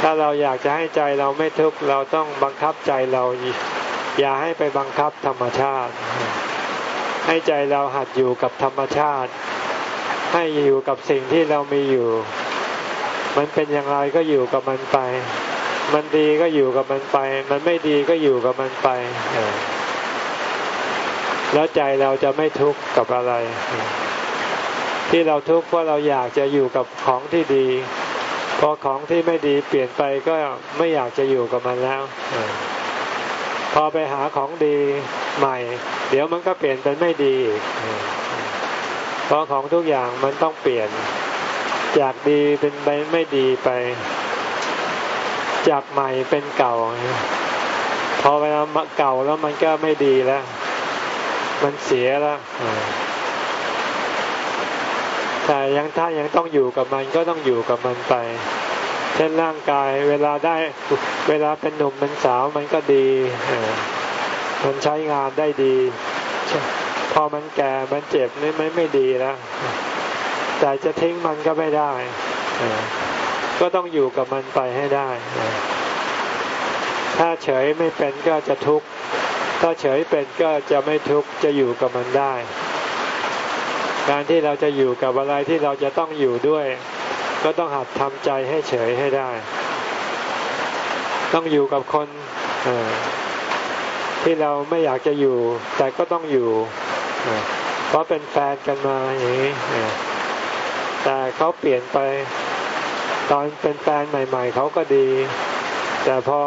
Speaker 1: ถ้าเราอยากจะให้ใจเราไม่ทุกข์เราต้องบังคับใจเราอย่าให้ไปบังคับธรรมชาติ ให้ใจเราหัดอยู่กับธรรมชาติ ให้อยู่กับสิ่งที่เรามีอยู่ มันเป็นอย่างไรก็อยู่กับมันไป มันดีก็อยู่กับมันไป มันไม่ดีก็อยู่กับมันไปแล้วใจเราจะไม่ทุกข์กับอะไร ที่เราทุกข์เพราะเราอยากจะอยู่กับของที่ดี พอของที่ไม่ดีเปลี่ยนไปก็ไม่อยากจะอยู่กับมันแล้ว พอไปหาของดีใหม่ เดี๋ยวมันก็เปลี่ยนเป็นไม่ดีเพราะของทุกอย่างมันต้องเปลี่ยน จากดีเป็นไปไม่ดีไป จากใหม่เป็นเก่า พอเวลาเก่าแล้วมันก็ไม่ดีแล้ว มันเสียแล้ว แต่ยังถ้ายังต้องอยู่กับมันก็ต้องอยู่กับมันไปเช่นร่างกายเวลาได้เวลาเป็นหนุ่มเป็นสาวมันก็ดีมันใช้งานได้ดี พอมันแก่มันเจ็บนี่ไม่ไม่ดีแล้วแต่จะทิ้งมันก็ไม่ได้ก็ต้องอยู่กับมันไปให้ได้ ถ้าเฉยไม่เป็นก็จะทุกข์ถ้าเฉยเป็นก็จะไม่ทุกข์จะอยู่กับมันได้ การที่เราจะอยู่กับอะไรที่เราจะต้องอยู่ด้วย ก็ต้องหัดทำใจให้เฉยให้ได้ ต้องอยู่กับคนที่เราไม่อยากจะอยู่ แต่ก็ต้องอยู่ เพราะเป็นแฟนกันมาอย่างนี้แต่เขาเปลี่ยนไป ตอนเป็นแฟนใหม่ ๆเขาก็ดี แต่พอ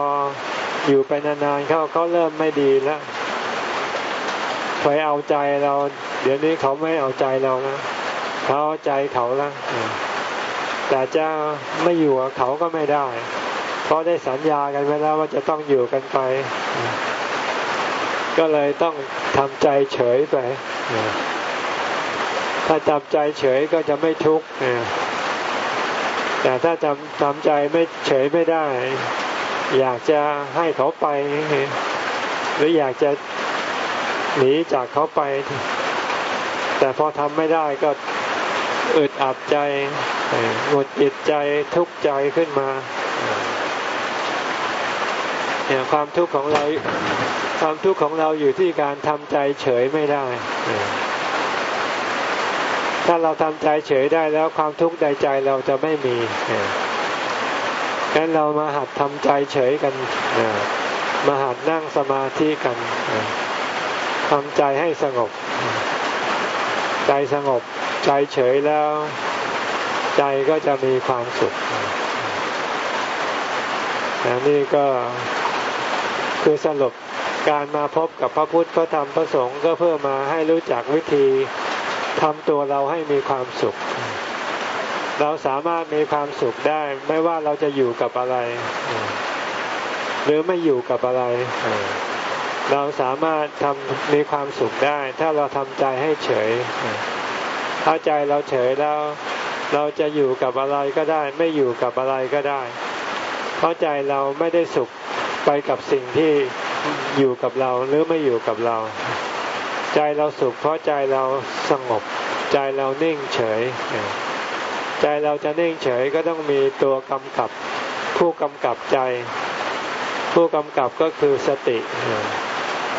Speaker 1: อยู่ไปนานๆเขาเขาเริ่มไม่ดีแล้วไปเอาใจเรา ดี๋ยวนี้เขาไม่เอาใจเราแล้วเขาเอาใจเขาแล้วแต่จะไม่อยู่กับเขาก็ไม่ได้ เพราะได้สัญญากันไว้แล้วว่าจะต้องอยู่กันไป ก็เลยต้องทำใจเฉยไป ถ้าจำใจเฉยก็จะไม่ทุกข์แต่ถ้าจำจำใจไม่เฉยไม่ได้ อยากจะให้เขาไป หรืออยากจะหนีจากเขาไป แต่พอทำไม่ได้ก็อึดอัดใจหงุดหงิดใจทุกข์ใจขึ้นมาเนี่ยความทุกข์ของเราความทุกข์ของเราอยู่ที่การทำใจเฉยไม่ได้ ถ้าเราทำใจเฉยได้แล้วความทุกข์ใดใจเราจะไม่มีงั้นเรามาหัดทำใจเฉยกันมาหัดนั่งสมาธิกันทำใจให้สงบ ใจสงบใจเฉยแล้ว ใจก็จะมีความสุขนี่ก็คือสรุปการมาพบกับพระพุทธพระธรรมพระสงฆ์ก็เพื่อมาให้รู้จักวิธีทำตัวเราให้มีความสุข เราสามารถมีความสุขได้ ไม่ว่าเราจะอยู่กับอะไร หรือไม่อยู่กับอะไร เราสามารถทำมีความสุขได้ ถ้าเราทำใจให้เฉย ถ้าใจเราเฉยแล้ว เราจะอยู่กับอะไรก็ได้ ไม่อยู่กับอะไรก็ได้ เพราะใจเราไม่ได้สุขไปกับสิ่งที่อยู่กับเราหรือไม่อยู่กับเรา ใจเราสุขเพราะใจเราสงบ ใจเรานิ่งเฉย ใจเราจะนิ่งเฉยก็ต้องมีตัวกำกับ ผู้กำกับใจ ผู้กำกับก็คือสติ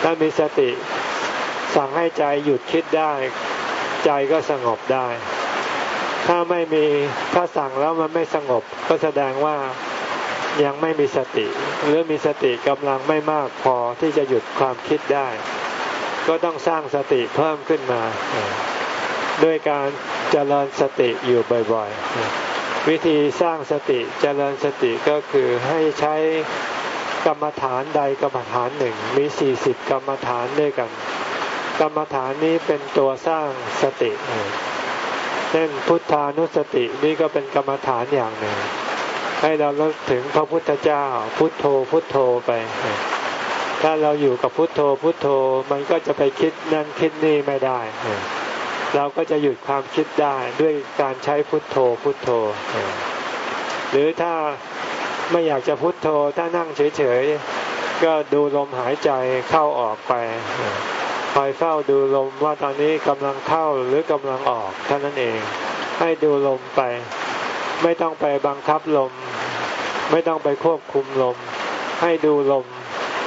Speaker 1: ถ้ามีสติ สั่งให้ใจหยุดคิดได้ ใจก็สงบได้ ถ้าไม่มีถ้าสั่งแล้วมันไม่สงบ ก็แสดงว่ายังไม่มีสติ หรือมีสติกำลังไม่มากพอที่จะหยุดความคิดได้ ก็ต้องสร้างสติเพิ่มขึ้นมา ด้วยการเจริญสติอยู่บ่อยๆวิธีสร้างสติเจริญสติก็คือให้ใช้ กรรมฐานใดกรรมฐานหนึ่งมีสี่สิบกรรมฐานด้วยกัน กรรมฐานนี้เป็นตัวสร้างสติเช่นพุทธานุสตินี่ก็เป็นกรรมฐานอย่างหนึ่ง ให้เราเลิกถึงพระพุทธเจ้า พุทโธพุทโธไป ถ้าเราอยู่กับพุทโธพุทโธมันก็จะไปคิดนั่นคิดนี่ไม่ได้ เราก็จะหยุดความคิดได้ด้วยการใช้พุทโธพุทโธ หรือถ้า ไม่อยากจะพุทโธถ้านั่งเฉยๆ ก็ดูลมหายใจเข้าออกไปคอยเฝ้าดูลมว่าตอนนี้กำลังเข้าหรือกำลังออกเท่านั้นเอง ให้ดูลมไป ไม่ต้องไปบังคับลม ไม่ต้องไปควบคุมลม ให้ดูลม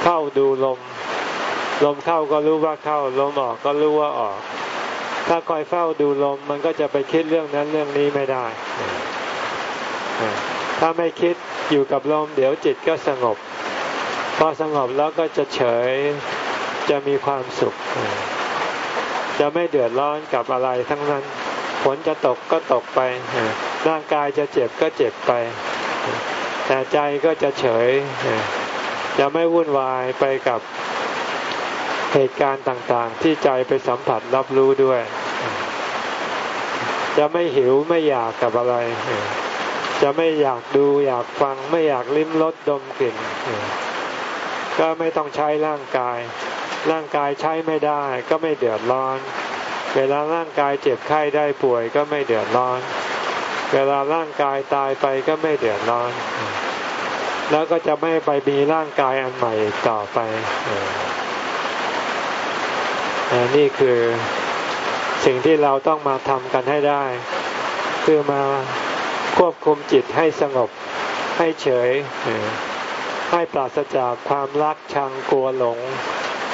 Speaker 1: เข้าดูลม ลมเข้าก็รู้ว่าเข้า ลมออกก็รู้ว่าออก ถ้าคอยเฝ้าดูลมมันก็จะไปคิดเรื่องนั้นเรื่องนี้ไม่ได้ ถ้าไม่คิดอยู่กับลมเดี๋ยวจิตก็สงบ พอสงบแล้วก็จะเฉยจะมีความสุข จะไม่เดือดร้อนกับอะไรทั้งนั้นฝนจะตกก็ตกไปร่างกายจะเจ็บก็เจ็บไป แต่ใจก็จะเฉยจะไม่วุ่นวายไปกับเหตุการณ์ต่างๆ ที่ใจไปสัมผัสรับรู้ด้วย จะไม่หิวไม่อยากกับอะไร จะไม่อยากดูอยากฟังไม่อยากลิ้มรสดดมกลิ่น ก็ไม่ต้องใช้ร่างกาย ร่างกายใช้ไม่ได้ก็ไม่เดือดร้อน เวลาร่างกายเจ็บไข้ได้ป่วยก็ไม่เดือดร้อน เวลาร่างกายตายไปก็ไม่เดือดร้อน แล้วก็จะไม่ไปมีร่างกายอันใหม่ต่อไปนี่คือสิ่งที่เราต้องมาทำกันให้ได้ คือมา ควบคุมจิตให้สงบให้เฉย ให้ปราศจากความรักชังกลัวหลง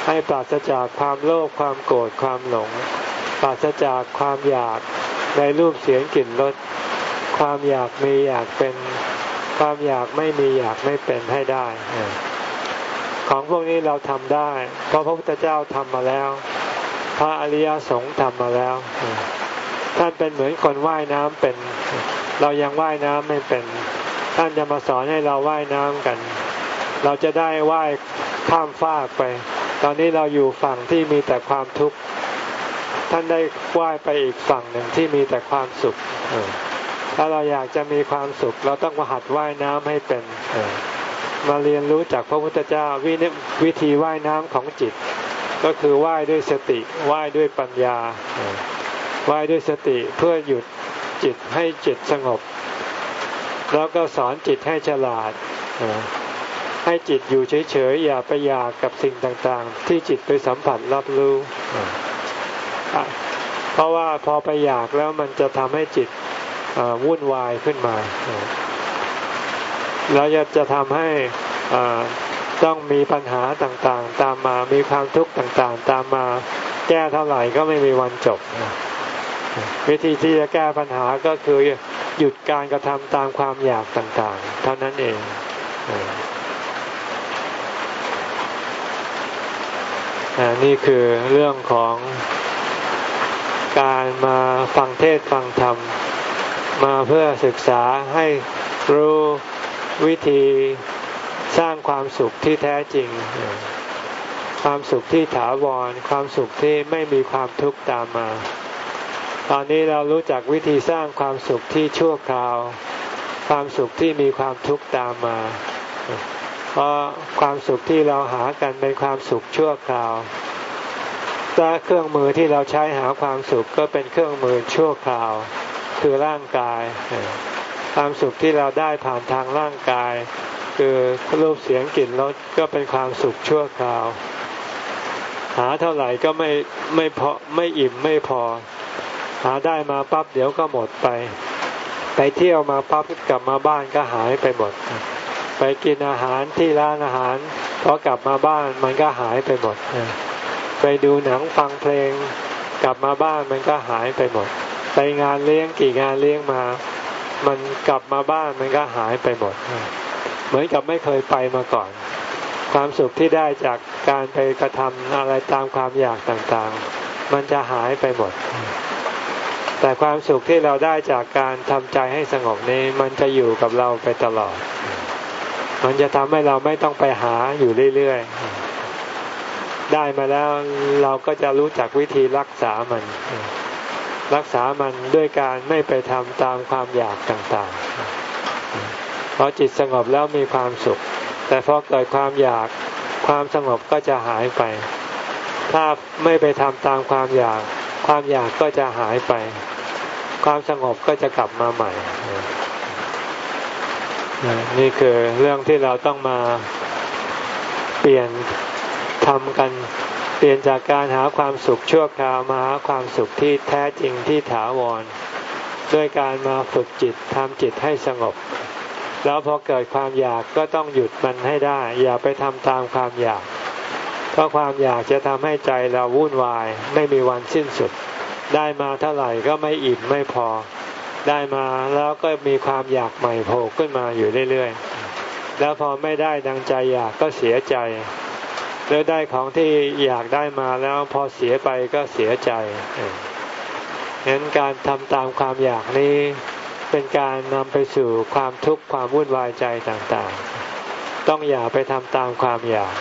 Speaker 1: ให้ปราศจากความโลภความโกรธความหลง ปราศจากความอยากในรูปเสียงกลิ่นรสความอยากมีอยากเป็นความอยากไม่มีอยากไม่เป็นให้ได้ ของพวกนี้เราทำได้ เพราะพระพุทธเจ้าทำมาแล้ว พระอริยสงฆ์ทำมาแล้ว ท่านเป็นเหมือนคนว่ายน้ำเป็น เรายังว่ายน้ำไม่เป็น ท่านจะมาสอนให้เราว่ายน้ำกัน เราจะได้ว่ายข้ามฟากไป ตอนนี้เราอยู่ฝั่งที่มีแต่ความทุกข์ ท่านได้ว่ายไปอีกฝั่งหนึ่งที่มีแต่ความสุข ถ้าเราอยากจะมีความสุข เราต้องมาหัดว่ายน้ำให้เป็น มาเรียนรู้จากพระพุทธเจ้าวิธีว่ายน้ำของจิต ก็คือไหว้ด้วยสติไหว้ด้วยปัญญาไหว้ด้วยสติเพื่อหยุด จิตให้จิตสงบ แล้วก็สอนจิตให้ฉลาด ให้จิตอยู่เฉยๆอย่าไปอยากกับสิ่งต่างๆ ที่จิตไปสัมผัสรับรู้ เพราะว่าพอไปอยากแล้วมันจะทำให้จิตวุ่นวายขึ้นมา แล้วจะทำให้ต้องมีปัญหาต่างๆ ตามมา มีความทุกข์ต่างๆ ตามมา แก้เท่าไหร่ก็ไม่มีวันจบ วิธีที่จะแก้ปัญหาก็คือหยุดการกระทำตามความอยากต่างๆ เท่านั้นเองนี่คือเรื่องของการมาฟังเทศฟังธรรม มาเพื่อศึกษาให้รู้วิธีสร้างความสุขที่แท้จริง ความสุขที่ถาวร ความสุขที่ไม่มีความทุกข์ตามมา ตอนนี้เรารู้จักวิธีสร้างความสุขที่ชั่วคราว ความสุขที่มีความทุกข์ตามมา เพราะความสุขที่เราหากันเป็นความสุขชั่วคราวถ้าเครื่องมือที่เราใช้หาความสุขก็เป็นเครื่องมือชั่วคราว คือร่างกาย ความสุขที่เราได้ผ่านทางร่างกาย คือรูปเสียงกลิ่นรสก็เป็นความสุขชั่วคราว หาเท่าไหร่ก็ไม่ไม่พอไม่อิ่มไม่พอ หาได้มาปั๊บเดี๋ยวก็หมดไป ไปเที่ยวมาปั๊บกลับมาบ้านก็หายไปหมด ไปกินอาหารที่ร้านอาหารพอกลับมาบ้านมันก็หายไปหมด ไปดูหนังฟังเพลง กลับมาบ้านมันก็หายไปหมด ไปงานเลี้ยงกี่งานเลี้ยงมา มันกลับมาบ้านมันก็หายไปหมด เหมือนกับไม่เคยไปมาก่อน ความสุขที่ได้จากการไปกระทำอะไรตามความอยากต่างๆ มันจะหายไปหมด แต่ความสุขที่เราได้จากการทำใจให้สงบนี้ มันจะอยู่กับเราไปตลอด มันจะทำให้เราไม่ต้องไปหาอยู่เรื่อยๆ ได้มาแล้วเราก็จะรู้จักวิธีรักษามัน รักษามันด้วยการไม่ไปทำตามความอยากต่างๆพอจิตสงบแล้วมีความสุข แต่พอเกิดความอยากความสงบก็จะหายไป ถ้าไม่ไปทำตามความอยาก ความอยากก็จะหายไป ความสงบก็จะกลับมาใหม่ นี่คือเรื่องที่เราต้องมาเปลี่ยนทำกันเปลี่ยนจากการหาความสุขชั่วคราวมาหาความสุขที่แท้จริงที่ถาวร ด้วยการมาฝึกจิตทำจิตให้สงบ แล้วพอเกิดความอยากก็ต้องหยุดมันให้ได้ อย่าไปทำตามความอยาก ราะความอยากจะทำให้ใจเราวุ่นวาย ไม่มีวันสิ้นสุด ได้มาเท่าไหร่ก็ไม่อิ่มไม่พอ ได้มาแล้วก็มีความอยากใหม่โผล่ขึ้นมาอยู่เรื่อยๆ แล้วพอไม่ได้ดังใจอยากก็เสียใจแล้วได้ของที่อยากได้มาแล้วพอเสียไปก็เสียใจเห็นการทำตามความอยากนี้ เป็นการนำไปสู่ความทุกข์ความวุ่นวายใจต่างๆ ต้องอย่าไปทำตามความอยาก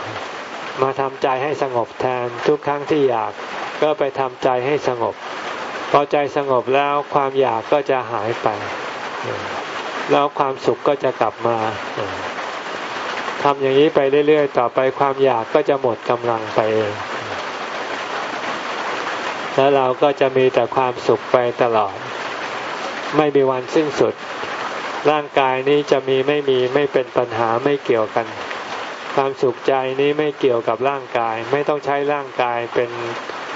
Speaker 1: มาทำใจให้สงบแทนทุกครั้งที่อยากก็ไปทำใจให้สงบ พอใจสงบแล้วความอยากก็จะหายไป แล้วความสุขก็จะกลับมาทำอย่างนี้ไปเรื่อยๆ ต่อไปความอยากก็จะหมดกำลังไปเองแล้วเราก็จะมีแต่ความสุขไปตลอด ไม่มีวันสิ้นสุด ร่างกายนี้จะมีไม่มีไม่เป็นปัญหาไม่เกี่ยวกัน ความสุขใจนี้ไม่เกี่ยวกับร่างกาย ไม่ต้องใช้ร่างกายเป็น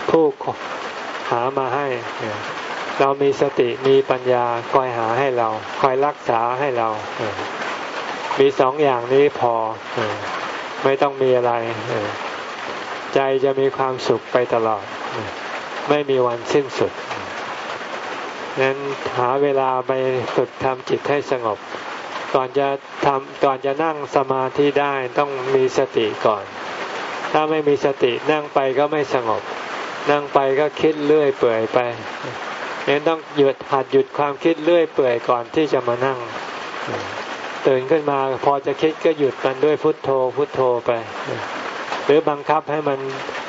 Speaker 1: ผู้หามาให้ เรามีสติมีปัญญาคอยหาให้เรา คอยรักษาให้เรา มีสองอย่างนี้พอ ไม่ต้องมีอะไร ใจจะมีความสุขไปตลอด ไม่มีวันสิ้นสุดนั้นหาเวลาไปฝึกทำจิตให้สงบ ก่อนจะทำก่อนจะนั่งสมาธิได้ต้องมีสติก่อน ถ้าไม่มีสตินั่งไปก็ไม่สงบ นั่งไปก็คิดเลื่อยเปื่อยไปยังต้องหยุดหัดหยุดความคิดเรื่อยเปื่อยก่อนที่จะมานั่งตื่นขึ้นมาพอจะคิดก็หยุดมันด้วยพุทโธพุทโธไป หรือบังคับให้มัน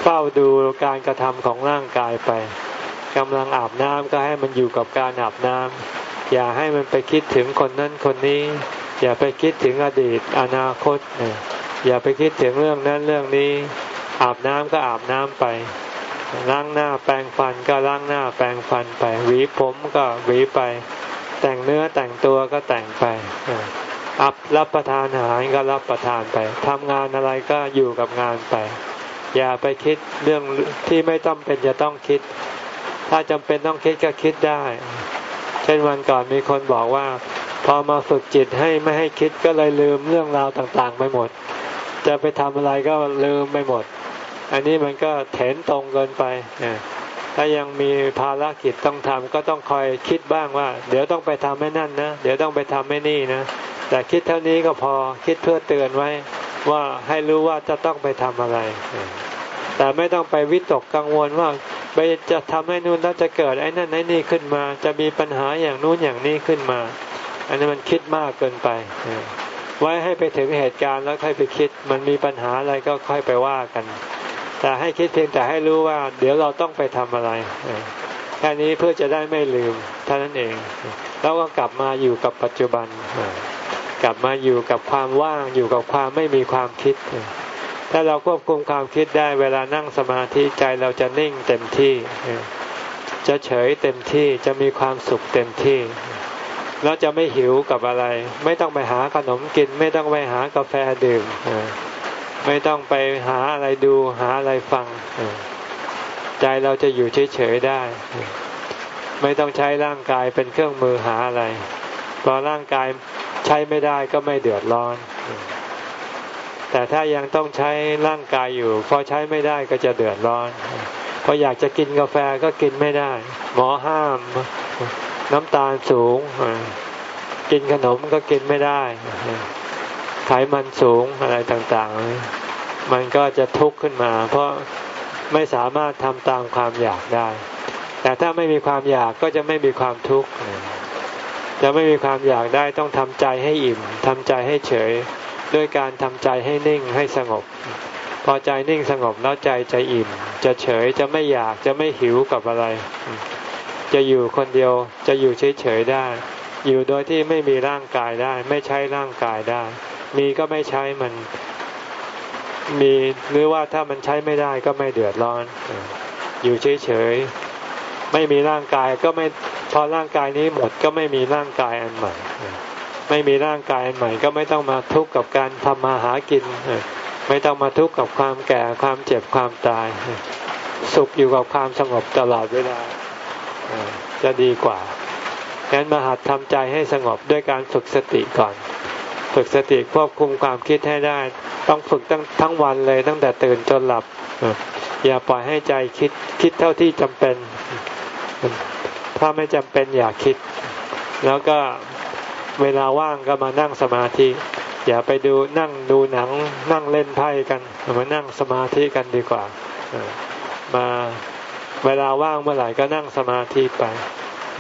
Speaker 1: เฝ้าดูการกระทำของร่างกายไปกำลังอาบน้ำก็ให้มันอยู่กับการอาบน้ำ อย่าให้มันไปคิดถึงคนนั้นคนนี้ อย่าไปคิดถึงอดีตอนาคต อย่าไปคิดถึงเรื่องนั้นเรื่องนี้ อาบน้ำก็อาบน้ำไปล้างหน้าแปรงฟันก็ล้างหน้าแปรงฟันไป หวีผมก็หวีไป แต่งเนื้อแต่งตัวก็แต่งไปอับรับประทานอาหารก็รับประทานไปทำงานอะไรก็อยู่กับงานไป อย่าไปคิดเรื่องที่ไม่ต้องเป็นจะต้องคิด ถ้าจำเป็นต้องคิดก็คิดได้ เช่นวันก่อนมีคนบอกว่า พอมาฝึกจิตให้ไม่ให้คิดก็เลยลืมเรื่องราวต่างๆ ไปหมด จะไปทำอะไรก็ลืมไปหมด อันนี้มันก็เถนตรงเกินไปถ้ายังมีภารกิจต้องทำก็ต้องคอยคิดบ้างว่า เดี๋ยวต้องไปทำให้นั่นนะ เดี๋ยวต้องไปทำให้นี่นะ แต่คิดเท่านี้ก็พอคิดเพื่อเตือนไว้ว่าให้รู้ว่าจะต้องไปทำอะไร แต่ไม่ต้องไปวิตกกังวลว่า ไปจะทำให้นู่นแล้วจะเกิดไอ้นั่นไอ้นี่ขึ้นมา จะมีปัญหาอย่างนู้นอย่างนี้ขึ้นมา อันนี้มันคิดมากเกินไป ไว้ให้ไปถึงเหตุการณ์แล้วค่อยไปคิด มันมีปัญหาอะไรก็ค่อยไปว่ากัน แต่ให้คิดเพียงแต่ให้รู้ว่า เดี๋ยวเราต้องไปทำอะไรแค่นี้เพื่อจะได้ไม่ลืมเท่านั้นเอง แล้วก็กลับมาอยู่กับปัจจุบัน กลับมาอยู่กับความว่างอยู่กับความไม่มีความคิด ถ้าเราควบคุมความคิดได้เวลานั่งสมาธิใจเราจะนิ่งเต็มที่ จะเฉยเต็มที่จะมีความสุขเต็มที่แล้วจะไม่หิวกับอะไร ไม่ต้องไปหาขนมกิน ไม่ต้องไปหากาแฟดื่มไม่ต้องไปหาอะไรดูหาอะไรฟังใจเราจะอยู่เฉยๆได้ ไม่ต้องใช้ร่างกายเป็นเครื่องมือหาอะไรพอร่างกายใช้ไม่ได้ก็ไม่เดือดร้อน แต่ถ้ายังต้องใช้ร่างกายอยู่ พอใช้ไม่ได้ก็จะเดือดร้อนพออยากจะกินกาแฟก็กินไม่ได้ หมอห้าม น้ำตาลสูง กินขนมก็กินไม่ได้ไขมันสูงอะไรต่างๆ มันก็จะทุกข์ขึ้นมา เพราะไม่สามารถทำตามความอยากได้ แต่ถ้าไม่มีความอยากก็จะไม่มีความทุกข์จะไม่มีความอยากได้ต้องทำใจให้อิ่มทำใจให้เฉย ด้วยการทำใจให้นิ่งให้สงบ พอใจนิ่งสงบแล้วใจจะอิ่ม จะเฉยจะไม่อยากจะไม่หิวกับอะไร จะอยู่คนเดียวจะอยู่เฉยๆได้ อยู่โดยที่ไม่มีร่างกายได้ ไม่ใช้ร่างกายได้ มีก็ไม่ใช้มันมีหรือว่าถ้ามันใช้ไม่ได้ก็ไม่เดือดร้อน อยู่เฉยๆไม่มีร่างกายก็ไม่พอร่างกายนี้หมดก็ไม่มีร่างกายอันใหม่ ไม่มีร่างกายใหม่ ก็ไม่ต้องมาทุกข์กับการทำมาหากิน ไม่ต้องมาทุกข์กับความแก่ความเจ็บความตาย สุขอยู่กับความสงบตลอดเวลาจะดีกว่างั้นมาหัดทำใจให้สงบด้วยการฝึกสติก่อน ฝึกสติควบคุมความคิดให้ได้ ต้องฝึกตั้งทั้งวันเลยตั้งแต่ตื่นจนหลับ อย่าปล่อยให้ใจคิดคิดเท่าที่จำเป็น ถ้าไม่จำเป็นอย่าคิด แล้วก็ เวลาว่างก็มานั่งสมาธิ อย่าไปดูนั่งดูหนังนั่งเล่นไพ่กัน มานั่งสมาธิกันดีกว่า มาเวลาว่างเมื่อไหร่ก็นั่งสมาธิไป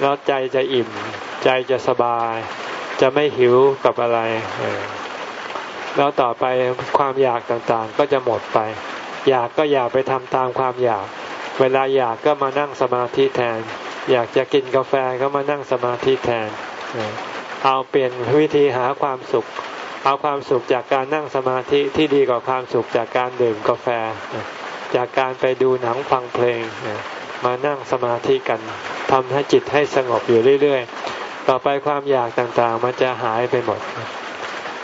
Speaker 1: แล้วใจจะอิ่ม ใจจะสบาย จะไม่หิวกับอะไร แล้วต่อไปความอยากต่างๆ ก็จะหมดไป อยากก็อยากไปทำตามความอยาก เวลาอยากก็มานั่งสมาธิแทน อยากจะกินกาแฟก็มานั่งสมาธิแทน เอาเปลี่ยนวิธีหาความสุข เอาความสุขจากการนั่งสมาธิที่ดีกว่าความสุขจากการดื่มกาแฟ จากการไปดูหนังฟังเพลง มานั่งสมาธิกันทำให้จิตให้สงบอยู่เรื่อยๆ ต่อไปความอยากต่างๆ มันจะหายไปหมด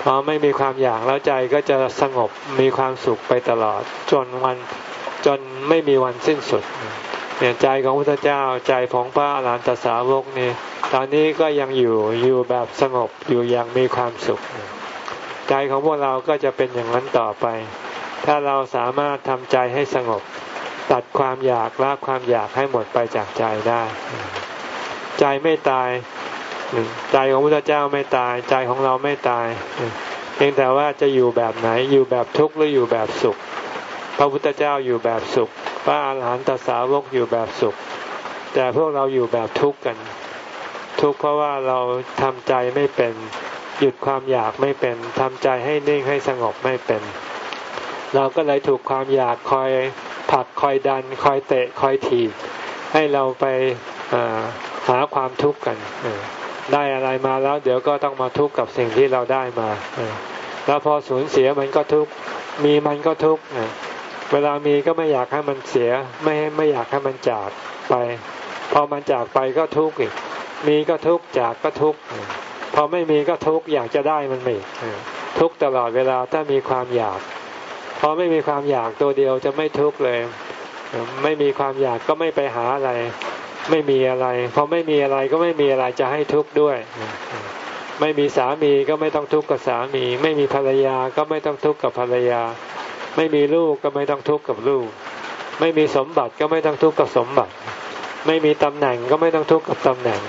Speaker 1: พอไม่มีความอยากแล้วใจก็จะสงบมีความสุขไปตลอดจนวันจนไม่มีวันสิ้นสุด เนี่ยใจของพระเจ้าใจของพระอรหันตสาวกนี่ตอนนี้ก็ยังอยู่อยู่แบบสงบอยู่อย่างมีความสุข ใจของพวกเราก็จะเป็นอย่างนั้นต่อไป ถ้าเราสามารถทำใจให้สงบ ตัดความอยากละความอยากให้หมดไปจากใจได้ ใจไม่ตาย ใจของพระเจ้าไม่ตาย ใจของเราไม่ตายเพียงแต่ว่าจะอยู่แบบไหนอยู่แบบทุกข์หรืออยู่แบบสุข พระพุทธเจ้าอยู่แบบสุข ระอาหารหันตสาวกอยู่แบบสุข แต่พวกเราอยู่แบบทุกข์กัน ทุกข์เพราะว่าเราทำใจไม่เป็น หยุดความอยากไม่เป็นทำใจให้นิ่งให้สงบไม่เป็น เราก็เลยถูกความอยากคอยผลักคอยดัน คอยเตะคอยถีบให้เราไปหาความทุกข์กันได้อะไรมาแล้ว เดี๋ยวก็ต้องมาทุกข์กับสิ่งที่เราได้มาแล้วพอสูญเสียมันก็ทุกข์มีมันก็ทุกข์ เวลามีก็ไม่อยากให้มันเสีย ไม่ไม่อยากให้มันจากไป พอมันจากไปก็ทุกข์อีก มีก็ทุกข์จากก็ทุกข์พอไม่มีก็ทุกข์อยากจะได้มันอีกทุกข์ตลอดเวลาถ้ามีความอยาก พอไม่มีความอยากตัวเดียวจะไม่ทุกข์เลย ไม่มีความอยากก็ไม่ไปหาอะไร ไม่มีอะไร พอไม่มีอะไรก็ไม่มีอะไรจะให้ทุกข์ด้วยไม่มีสามีก็ไม่ต้องทุกข์กับสามี ไม่มีภรรยาก็ไม่ต้องทุกข์กับภรรยา ไม่มีลูกก็ไม่ต้องทุกข์กับลูก ไม่มีสมบัติก็ไม่ต้องทุกข์กับสมบัติ ไม่มีตำแหน่งก็ไม่ต้องทุกข์กับตำแหน่ง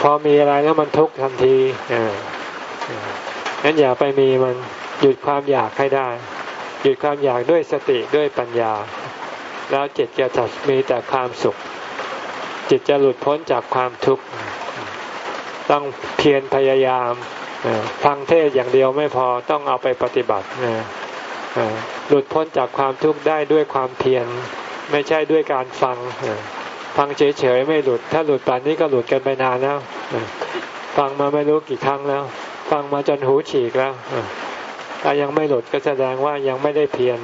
Speaker 1: พอมีอะไรแล้วมันทุกข์ทันทีงั้นอย่าไปมีมันหยุดความอยากให้ได้ หยุดความอยากด้วยสติด้วยปัญญา แล้วจิตจะมีแต่ความสุข จิตจะหลุดพ้นจากความทุกข์ต้องเพียรพยายามฟังเทศอย่างเดียวไม่พอต้องเอาไปปฏิบัติ หลุดพ้นจากความทุกข์ได้ด้วยความเพียรไม่ใช่ด้วยการฟังฟังเฉยๆไม่หลุด ถ้าหลุดป่านนี้ก็หลุดกันไปนานแล้วฟังมาไม่รู้กี่ครั้งแล้ว ฟังมาจนหูฉีกแล้วถ้ายังไม่หลุดก็แสดงว่ายังไม่ได้เพียร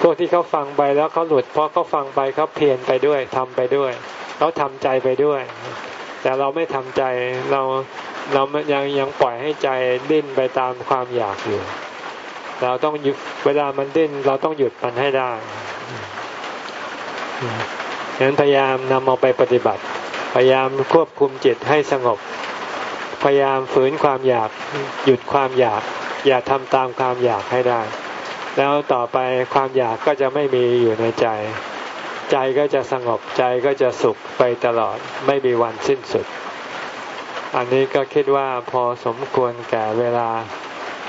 Speaker 1: พวกที่เขาฟังไปแล้วเขาหลุดเพราะเขาฟังไปเขาเพียรไปด้วยทำไปด้วยเขาทำใจไปด้วย แต่เราไม่ทำใจเราเรายังยังปล่อยให้ใจดิ้นไปตามความอยากอยู่ เราต้องหยุดเวลามันดิ้นเราต้องหยุดมันให้ได้ฉะนั้นพยายามนำเอาไปปฏิบัติ พยายามควบคุมจิตให้สงบ พยายามฝืนความอยากหยุดความอยาก อย่าทำตามความอยากให้ได้ แล้วต่อไปความอยากก็จะไม่มีอยู่ในใจ ใจก็จะสงบใจก็จะสุขไปตลอดไม่มีวันสิ้นสุด อันนี้ก็คิดว่าพอสมควรแก่เวลา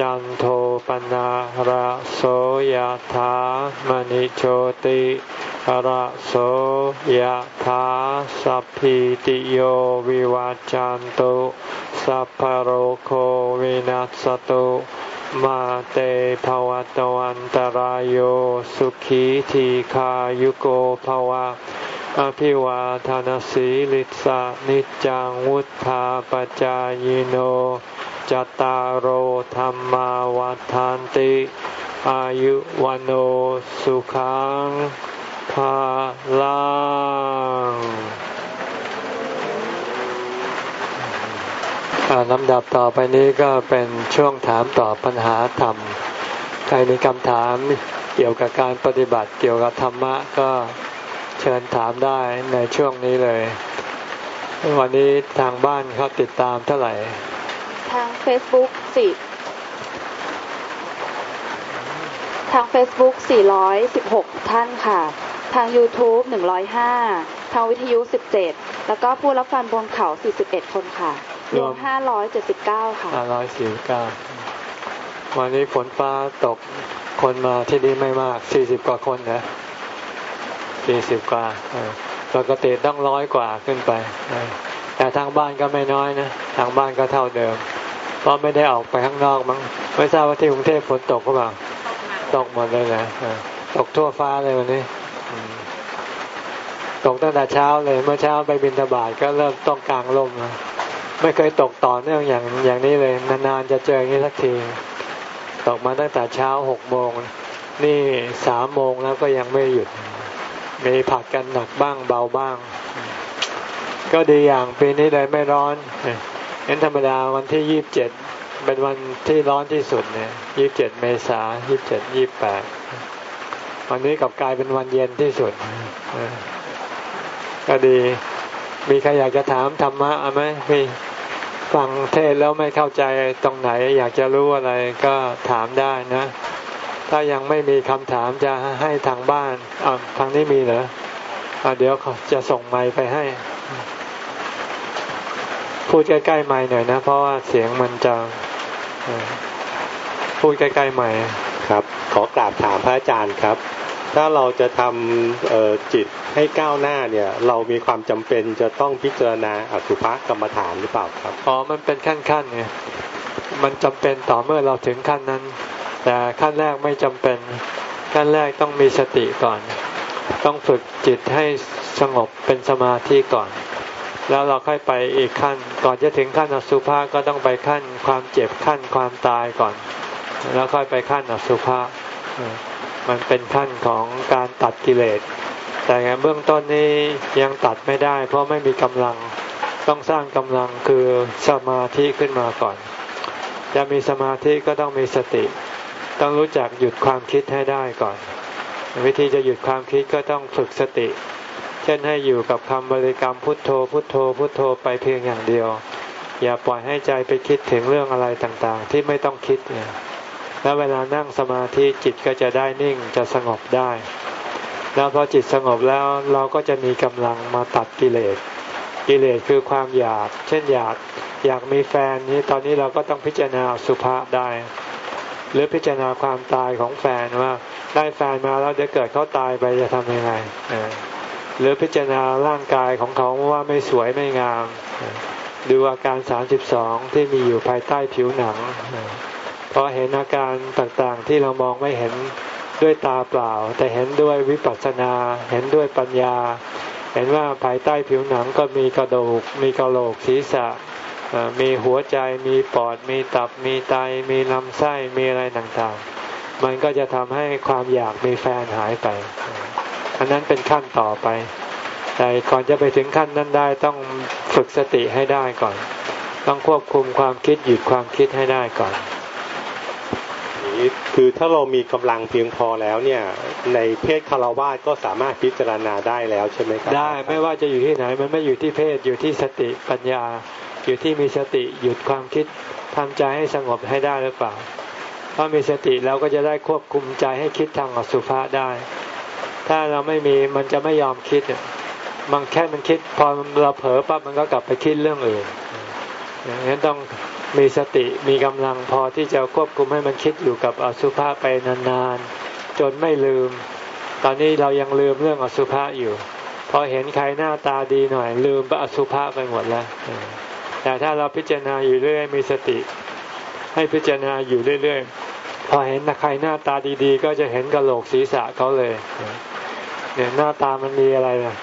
Speaker 1: จันโทปนะระโสยธามณิโชติระโสยธาสัพพิติโยวิวัจจันตุสัพพโรโควินัสตุ มาเตภวะตวันตารโยสุขีทีขายุโกภวะ อภิวาทานสีลิสานิจังวุธาปจายโนจตารโหธรรมาวาทานติ อายุวันโอสุขังภาลัง ลำดับต่อไปนี้ก็เป็นช่วงถามตอบปัญหาธรรม ใครมีคำถามเกี่ยวกับการปฏิบัติเกี่ยวกับธรรมะก็เชิญถามได้ในช่วงนี้เลย วันนี้ทางบ้านเขาติดตามเท่าไหร่
Speaker 2: ทาง Facebook สิทาง Facebook 416 ท่านค่ะ ทาง YouTube 105 ทางวิทยุ 17 แล้วก็ผู้รับฟังบนเขา 41 คนค่ะ รวมห้าร้อยเจ็ดสิบเก้าค่ะ
Speaker 1: ห้าร้อยสี่สิบเก้าวันนี้ฝนฟ้าตกคนมาที่นี่ไม่มากสี่สิบกว่าคนนะสี่สิบกว่าปกติต้องร้อยกว่าขึ้นไป แต่ทางบ้านก็ไม่น้อยนะ ทางบ้านก็เท่าเดิม เพราะไม่ได้ออกไปข้างนอกมั้ง ไม่ทราบว่าที่กรุงเทพฝนตกหรือเปล่า ตกหมดเลยนะตกทั่วฟ้าเลยวันนี้ ตกตั้งแต่เช้าเลยเมื่อเช้าไปบินทบาทก็เริ่มต้องกลางลมไม่เคยตกต่อเนื่องอย่างอย่างนี้เลย นานๆจะเจออย่างนี้สักที ตกมาตั้งแต่เช้าหกโมงนี่สามโมงแล้วก็ยังไม่หยุด มีผัดกันหนักบ้างเบาบ้าง ก็ดีอย่างปีนี้เลยไม่ร้อนเห็นธรรมดาวันที่ยี่บเจ็ดเป็นวันที่ร้อนที่สุดเนี่ยยี่บเจ็ดเมษายี่บเจ็ดยี่บแปด วันนี้กลับกลายเป็นวันเย็นที่สุดก็ดี มีใครอยากจะถามธรรมะไหมมีฟังเทศแล้วไม่เข้าใจตรงไหน อยากจะรู้อะไรก็ถามได้นะ ถ้ายังไม่มีคำถามจะให้ทางบ้านอ่าทางนี้มีเหรออเดี๋ยวจะส่งไมค์ไปให้ พูดใกล้ๆไมค์หน่อยนะ เพราะว่าเสียงมันจะพูดใกล้ๆไม ค
Speaker 3: รับ ขอกราบถามพระอาจารย์ครับ ถ้าเราจะทำจิตให้ก้าวหน้าเนี่ย เรามีความจำเป็นจะต้องพิจารณาอสุภกรรมฐานหรือเปล่าครับ
Speaker 1: อ๋อมันเป็นขั้นๆไงมันจำเป็นต่อเมื่อเราถึงขั้นนั้น แต่ขั้นแรกไม่จำเป็นขั้นแรกต้องมีสติก่อน ต้องฝึกจิตให้สงบเป็นสมาธิก่อน แล้วเราค่อยไปอีกขั้น ก่อนจะถึงขั้นอสุภะก็ต้องไปขั้นความเจ็บขั้นความตายก่อน แล้วค่อยไปขั้นอสุภะมันเป็นขั้นของการตัดกิเลส แต่เบื้องต้นนี้ยังตัดไม่ได้ เพราะไม่มีกำลังต้องสร้างกำลังคือสมาธิขึ้นมาก่อน จะมีสมาธิก็ต้องมีสติ ต้องรู้จักหยุดความคิดให้ได้ก่อน วิธีจะหยุดความคิดก็ต้องฝึกสติ เช่นให้อยู่กับคำบริกรรมพุทโธ พุทโธ พุทโธไปเพียงอย่างเดียว อย่าปล่อยให้ใจไปคิดถึงเรื่องอะไรต่างๆ ที่ไม่ต้องคิดเนี่ย แล้วเวลานั่งสมาธิจิตก็จะได้นิ่งจะสงบได้ แล้วพอจิตสงบแล้วเราก็จะมีกำลังมาตัดกิเลส กิเลสคือความอยาก เช่นอยากอยากมีแฟนนี้ตอนนี้เราก็ต้องพิจารณาสุภาษได้ หรือพิจารณาความตายของแฟนว่าได้แฟนมาแล้วเดี๋ยวเกิดเขาตายไปจะทำยังไงหรือพิจารณาร่างกายของเขาว่าไม่สวยไม่งาม ดูอาการ 32 ที่มีอยู่ภายใต้ผิวหนัง อเห็นอาการต่างๆที่เรามองไม่เห็นด้วยตาเปล่า แต่เห็นด้วยวิปัสสนา เห็นด้วยปัญญา เห็นว่าภายใต้ผิวหนังก็มีกระดูก มีกระโหลกศีรษะมีหัวใจมีปอด มีตับมีไต มีลำไส้มีอะไรต่างๆ มันก็จะทำให้ความอยากมีแฟนหายไป อันนั้นเป็นขั้นต่อไป แต่ก่อนจะไปถึงขั้นนั้นได้ต้องฝึกสติให้ได้ก่อน ต้องควบคุมความคิดหยุดความคิดให้ได้ก่อน
Speaker 3: คือถ้าเรามีกำลังเพียงพอแล้วเนี่ย ในเพศคารวะก็สามารถพิจารณาได้แล้วใช่ไหมครับ
Speaker 1: ได้ไม่ว่าจะอยู่ที่ไหนมันไม่อยู่ที่เพศอยู่ที่สติปัญญา อยู่ที่มีสติหยุดความคิดทำใจให้สงบให้ได้หรือเปล่าถ้ามีสติเราก็จะได้ควบคุมใจให้คิดทางอสุภะได้ ถ้าเราไม่มีมันจะไม่ยอมคิดมันแค่มันคิดพอเราเผลอปั๊บมันก็กลับไปคิดเรื่องอื่นอย่างนั้นต้อง มีสติมีกำลังพอที่จะควบคุมให้มันคิดอยู่กับอสุภะไปนานๆ จนไม่ลืม ตอนนี้เรายังลืมเรื่องอสุภะอยู่ พอเห็นใครหน้าตาดีหน่อย ลืมอสุภะไปหมดแล้ว แต่ถ้าเราพิจารณาอยู่เรื่อยมีสติ ให้พิจารณาอยู่เรื่อยๆ พอเห็นใครหน้าตาดีๆ ก็จะเห็นกระโหลกศีรษะเขาเลย เนี่ยหน้าตามันมีอะไรนะ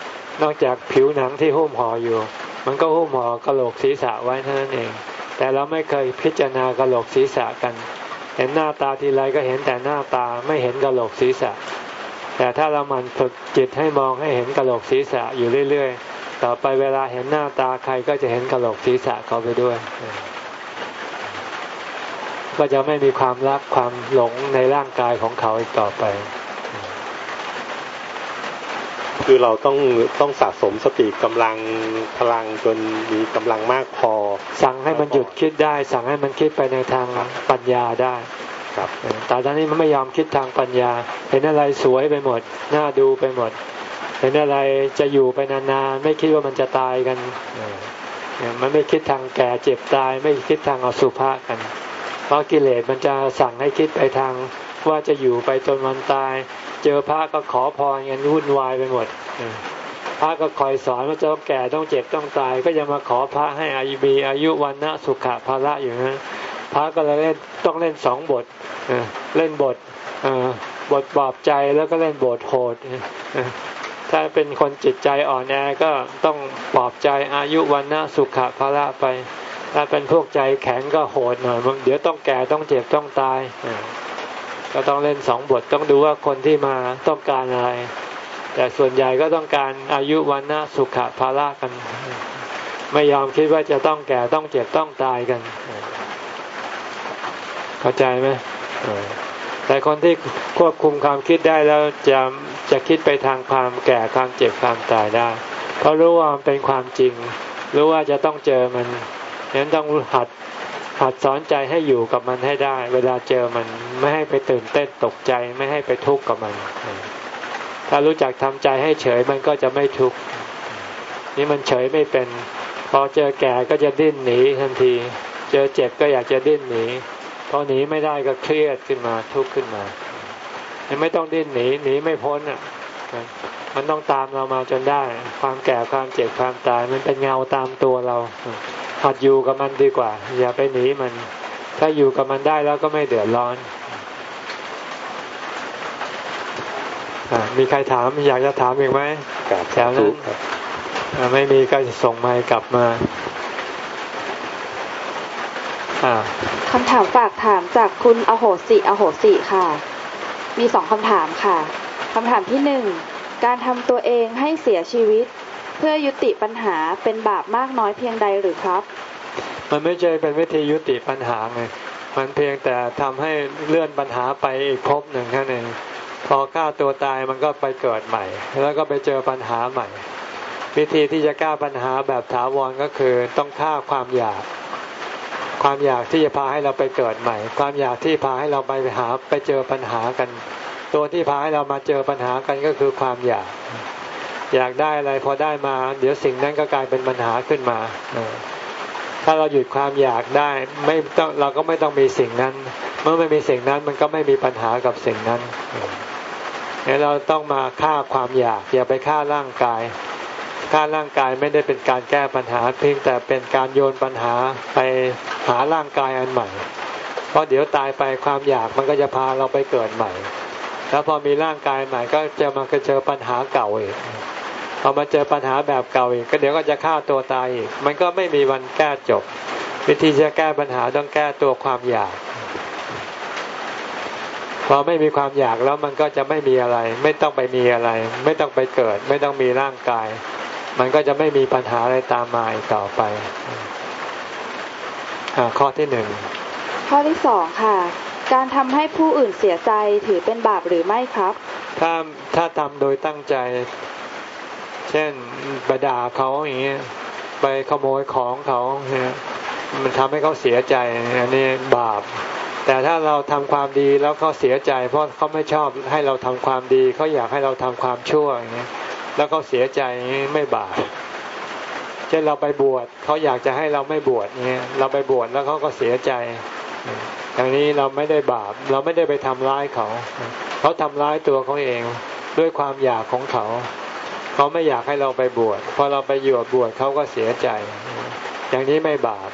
Speaker 1: นอกจากผิวหนังที่หุ้มห่ออยู่ มันก็หุ้มห่อกระโหลกศีรษะไว้เท่านั้นเอง แต่เราไม่เคยพิจารณากระโหลกศีรษะกัน เห็นหน้าตาทีไรก็เห็นแต่หน้าตาไม่เห็นกระโหลกศีรษะ แต่ถ้าเรามันฝึกจิตให้มองให้เห็นกระโหลกศีรษะอยู่เรื่อย ๆ ต่อไปเวลาเห็นหน้าตาใครก็จะเห็นกระโหลกศีรษะเขาไปด้วย ก็จะไม่มีความรักความหลงในร่างกายของเขาอีกต่อไป
Speaker 3: คือเราต้องต้องสะสมสติกำลังพลังจนมีกำลังมากพอ
Speaker 1: สั่งให้มันหยุดคิดได้ สั่งให้มันคิดไปในทางปัญญาได้
Speaker 3: ครับ
Speaker 1: แต่ตอนนี้มันไม่ยอมคิดทางปัญญา เห็นอะไรสวยไปหมด น่าดูไปหมด เห็นอะไรจะอยู่ไปนานๆ ไม่คิดว่ามันจะตายกัน มันไม่คิดทางแก่เจ็บตาย ไม่คิดทางอสุภะกัน เพราะกิเลสมันจะสั่งให้คิดไปทาง ว่าจะอยู่ไปจนวันตาย เจอพระก็ขอพรกันวุ่นวายไปหมดพระก็คอยสอนว่าจะต้องแก่ต้องเจ็บต้องตาย ก็ยังมาขอพระให้อายุมีอายุวันนะสุขะภาระอยู่นะพระก็เลยเล่นต้องเล่นสองบทเล่นบทบทบอบใจแล้วก็เล่นบทโหดถ้าเป็นคนจิตใจอ่อนแอก็ต้องปลอบใจอายุวันนะสุขะภาระไป ถ้าเป็นพวกใจแข็งก็โหดหน่อยเดี๋ยวต้องแก่ต้องเจ็บต้องตาย ก็ต้องเล่นสองบทต้องดูว่าคนที่มาต้องการอะไร แต่ส่วนใหญ่ก็ต้องการอายุวันนะสุขะภาระกัน ไม่ยอมคิดว่าจะต้องแก่ต้องเจ็บต้องตายกัน เข้าใจไหมแต่คนที่ควบคุมความคิดได้แล้วจะจะคิดไปทางความแก่ความเจ็บความตายได้ เพราะรู้ว่ามันเป็นความจริง รู้ว่าจะต้องเจอมันนั้นต้องหัด หัดสอนใจให้อยู่กับมันให้ได้ เวลาเจอมันไม่ให้ไปตื่นเต้นตกใจ ไม่ให้ไปทุกข์กับมัน ถ้ารู้จักทำใจให้เฉยมันก็จะไม่ทุกข์นี่มันเฉยไม่เป็น พอเจอแก่ก็จะดิ้นหนีทันที เจอเจ็บก็อยากจะดิ้นหนีพอหนีไม่ได้ก็เครียดขึ้นมาทุกข์ขึ้นมาไม่ต้องดิ้นหนีหนีไม่พ้นอะมันต้องตามเรามาจนได้ ความแก่ความเจ็บความตาย มันเป็นเงาตามตัวเรา หัดอยู่กับมันดีกว่า อย่าไปหนีมัน ถ้าอยู่กับมันได้แล้วก็ไม่เดือดร้อนอมีใครถามอยากจะถามอีกไหมแถวนั้นไม่มีก็ส่งไมค์กลับมา
Speaker 2: คำถามฝากถามจากคุณอโหสิอโหสิค่ะ มีสองคำถามค่ะคำถามที่หนึ่งการทำตัวเองให้เสียชีวิต เพื่อยุติปัญหาเป็นบาปมากน้อยเพียงใดหรือครับ
Speaker 1: มันไม่ใช่เป็นวิธียุติปัญหาไงมันเพียงแต่ทำให้เลื่อนปัญหาไปอีกภพหนึ่งแค่นั้นพอฆ่าตัวตายมันก็ไปเกิดใหม่ แล้วก็ไปเจอปัญหาใหม่ วิธีที่จะแก้ปัญหาแบบถาวรก็คือต้องฆ่าความอยาก ความอยากที่จะพาให้เราไปเกิดใหม่ ความอยากที่พาให้เราไปหาไปเจอปัญหากัน ตัวที่พาให้เรามาเจอปัญหากันก็คือความอยาก อยากได้อะไรพอได้มา เดี๋ยวสิ่งนั้นก็กลายเป็นปัญหาขึ้นมาถ้าเราหยุดความอยากได้ ไม่ต้องเราก็ไม่ต้องมีสิ่งนั้น เมื่อไม่มีสิ่งนั้นมันก็ไม่มีปัญหากับสิ่งนั้นเนี่ยเราต้องมาฆ่าความอยาก อย่าไปฆ่าร่างกายฆ่าร่างกายไม่ได้เป็นการแก้ปัญหา เพียงแต่เป็นการโยนปัญหาไปหาร่างกายอันใหม่ เพราะเดี๋ยวตายไปความอยากมันก็จะพาเราไปเกิดใหม่ แล้วพอมีร่างกายใหม่ก็จะมาเจอปัญหาเก่าอีก พอมาเจอปัญหาแบบเก่าอีกก็เดี๋ยวก็จะฆ่าตัวตายอีก มันก็ไม่มีวันแก้จบ วิธีจะแก้ปัญหาต้องแก้ตัวความอยาก พอไม่มีความอยากแล้วมันก็จะไม่มีอะไร ไม่ต้องไปมีอะไร ไม่ต้องไปเกิด ไม่ต้องมีร่างกาย มันก็จะไม่มีปัญหาอะไรตามมาอีกต่อไปข้อที่หนึ่ง
Speaker 2: ข้อที่สองค่ะ การทำให้ผู้อื่นเสียใจถือเป็นบาปหรือไม่ครับ
Speaker 1: ถ้าถ้าทำโดยตั้งใจ เช่นไปด่าเขาอย่างเงี้ยไปขโมยของเขาเนี่ยมันทำให้เขาเสียใจอันนี้บาป แต่ถ้าเราทำความดีแล้วเขาเสียใจ เพราะเขาไม่ชอบให้เราทำความดีเขาอยากให้เราทำความชั่วอย่างเงี้ยแล้วเขาเสียใจไม่บาปเช่นเราไปบวชเขาอยากจะให้เราไม่บวชเงี้ยเราไปบวชแล้วเขาก็เสียใจอย่างนี้เราไม่ได้บาป เราไม่ได้ไปทำร้ายเขา เขาทำร้ายตัวเขาเองด้วยความอยากของเขา เขาไม่อยากให้เราไปบวชพอเราไปอยู่บวชเขาก็เสียใจ อย่างนี้ไม่บาป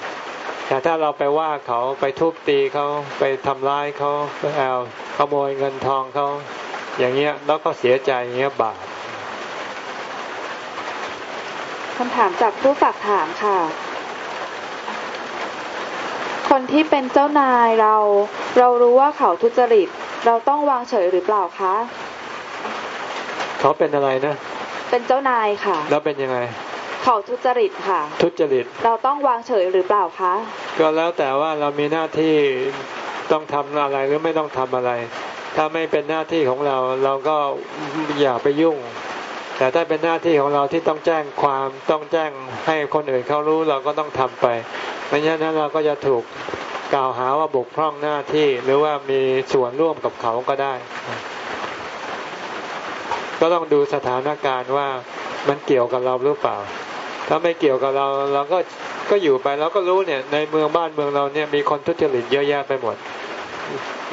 Speaker 1: แต่ถ้าเราไปว่าเขาไปทุบตีเขาไปทำร้ายเขาไปเอาขโมยเงินทองเขาอย่างเงี้ยแล้วก็เสียใจอย่างเงี้ยบาป
Speaker 2: คำถามจากผู้ฝากถามค่ะ คนที่เป็นเจ้านายเรา เรารู้ว่าเขาทุจริต เราต้องวางเฉยหรือเปล่าคะ
Speaker 1: เขาเป็นอะไรนะ
Speaker 2: เป็นเจ้านายค่ะ
Speaker 1: แล้วเป็นยังไง
Speaker 2: เขาทุจริตค่ะ
Speaker 1: ทุจริต
Speaker 2: เราต้องวางเฉยหรือเปล่าคะ
Speaker 1: ก็แล้วแต่ว่าเรามีหน้าที่ต้องทำอะไรหรือไม่ต้องทำอะไร ถ้าไม่เป็นหน้าที่ของเราเราก็อย่าไปยุ่ง แต่ถ้าเป็นหน้าที่ของเราที่ต้องแจ้งความต้องแจ้งให้คนอื่นเขารู้เราก็ต้องทำไปไม่งั้นเราก็จะถูกกล่าวหาว่าบกพร่องหน้าที่หรือว่ามีส่วนร่วมกับเขาก็ได้ ก็ต้องดูสถานการณ์ว่ามันเกี่ยวกับเราหรือเปล่า ถ้าไม่เกี่ยวกับเราเราก็ก็อยู่ไปเราก็รู้เนี่ยในเมืองบ้านเมืองเราเนี่ยมีคนทุจริตเยอะแยะไปหมด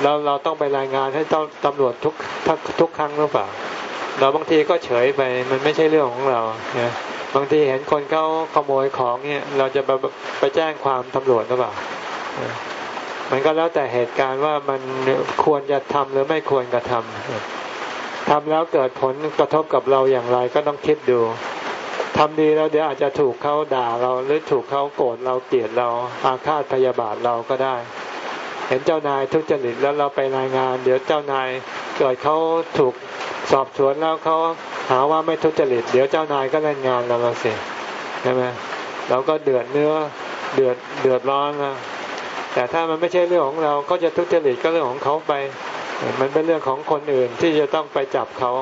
Speaker 1: เราเราต้องไปรายงานให้ตำรวจทุกทุกครั้งหรือเปล่า เราบางทีก็เฉยไปมันไม่ใช่เรื่องของเราเนี่ยบางทีเห็นคนเขาขโมยของเนี่ย เราจะไปไปแจ้งความตำรวจหรือเปล่า มันก็แล้วแต่เหตุการณ์ว่ามันควรจะทำหรือไม่ควรกระทำ ทำแล้วเกิดผลกระทบกับเราอย่างไรก็ต้องคิดดูทำดีแล้วเดี๋ยวอาจจะถูกเขาด่าเราหรือถูกเขาโกรธเราเกลียดเราอาฆาตพยาบาทเราก็ได้ เห็นเจ้านายทุจริตแล้วเราไปรายงาน เดี๋ยวเจ้านายเกิดเขาถูกสอบสวนแล้วเขาหาว่าไม่ทุจริต เดี๋ยวเจ้านายก็เล่นงานเราเสียใช่ไหมเราก็เดือดเนื้อเดือดเดือดร้อนนะแต่ถ้ามันไม่ใช่เรื่องของเราก็จะทุจริตก็เรื่องของเขาไป มันเป็นเรื่องของคนอื่นที่จะต้องไปจับเขา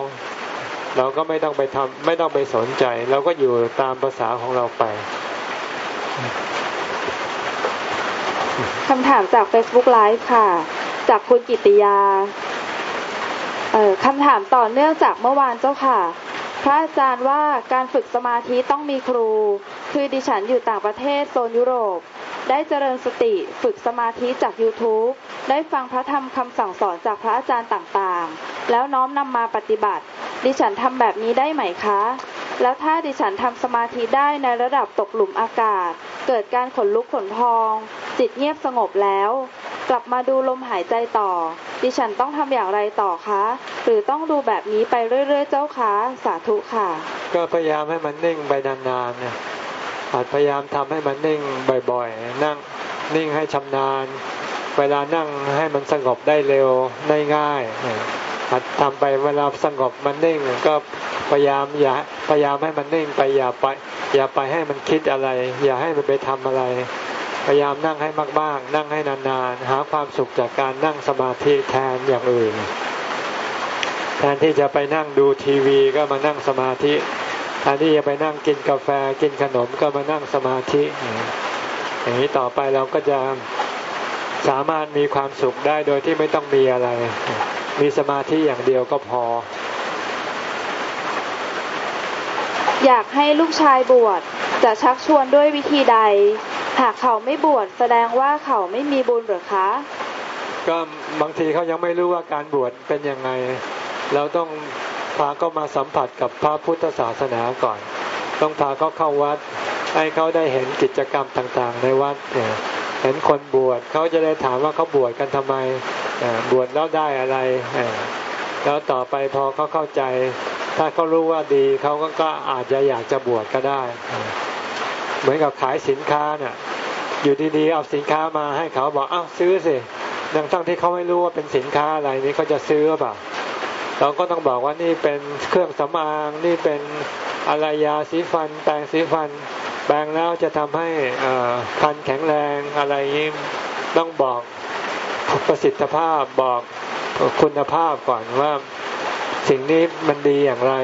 Speaker 1: เราก็ไม่ต้องไปทำไม่ต้องไปสนใจ เราก็อยู่ตามภาษาของเราไป
Speaker 2: คำถามจาก Facebook Live ค่ะ จากคุณกิติยา เอ่อคำถามต่อเนื่องจากเมื่อวานเจ้าค่ะ พระอาจารย์ว่าการฝึกสมาธิต้องมีครู คือดิฉันอยู่ต่างประเทศโซนยุโรป ได้เจริญสติฝึกสมาธิจาก YouTube ได้ฟังพระธรรมคำสั่งสอนจากพระอาจารย์ต่างๆ แล้วน้อมนำมาปฏิบัติ ดิฉันทำแบบนี้ได้ไหมคะ แล้วถ้าดิฉันทำสมาธิได้ในระดับตกหลุมอากาศ เกิดการขนลุกขนพอง จิตเงียบสงบแล้ว กลับมาดูลมหายใจต่อ ดิฉันต้องทำอย่างไรต่อคะ หรือต้องดูแบบนี้ไปเรื่อยๆ เจ้าคะสาธุค่ะ
Speaker 1: ก็พยายามให้มันนิ่งไปนานๆเนี่ยอาจพยายามทำให้มันนิ่งบ่อยๆ นั่งนิ่งให้ชำนาญ เวลานั่งให้มันสงบได้เร็วได้ง่ายหัดทำไปเวลาสงบมันนิ่งก็พยายามอย่าพยายามให้มันนิ่งไปอย่าไป อย่าไปให้มันคิดอะไร อย่าให้มันไปทำอะไร พยายามนั่งให้มากๆ นั่งให้นานๆ หาความสุขจากการนั่งสมาธิแทนอย่างอื่น แทนที่จะไปนั่งดูทีวีก็มานั่งสมาธิแทนที่จะไปนั่งกินกาแฟกินขนมก็มานั่งสมาธิ อย่างนี้ต่อไปเราก็จะสามารถมีความสุขได้โดยที่ไม่ต้องมีอะไร มีสมาธิอย่างเดียวก็พอ
Speaker 2: อยากให้ลูกชายบวชจะชักชวนด้วยวิธีใด หากเขาไม่บวชแสดงว่าเขาไม่มีบุญหรือคะ
Speaker 1: ก็บางทีเขายังไม่รู้ว่าการบวชเป็นยังไง เราต้องพาเขามาสัมผัสกับพระพุทธศาสนาก่อน ต้องพาเขาเข้าวัด ให้เขาได้เห็นกิจกรรมต่างๆ ในวัดเห็นคนบวชเขาจะได้ถามว่าเขาบวชกันทำไมบวชแล้วได้อะไร แล้วต่อไปพอเขาเข้าใจ ถ้าเขารู้ว่าดีเขาก็อาจจะอยากจะบวชก็ได้ เหมือนกับขายสินค้าเนี่ยอยู่ดีๆเอาสินค้ามาให้เขาบอกอ้าวซื้อสิดังทั้งที่เขาไม่รู้ว่าเป็นสินค้าอะไรนี่เขาจะซื้อเปล่า เราก็ต้องบอกว่านี่เป็นเครื่องสำอางนี่เป็นอะไรยาสีฟัน แปรงสีฟัน แปรงแล้วจะทำให้ฟันแข็งแรงอะไรนี้ต้องบอกประสิทธิภาพบอกคุณภาพก่อนว่าสิ่งนี้มันดีอย่างไร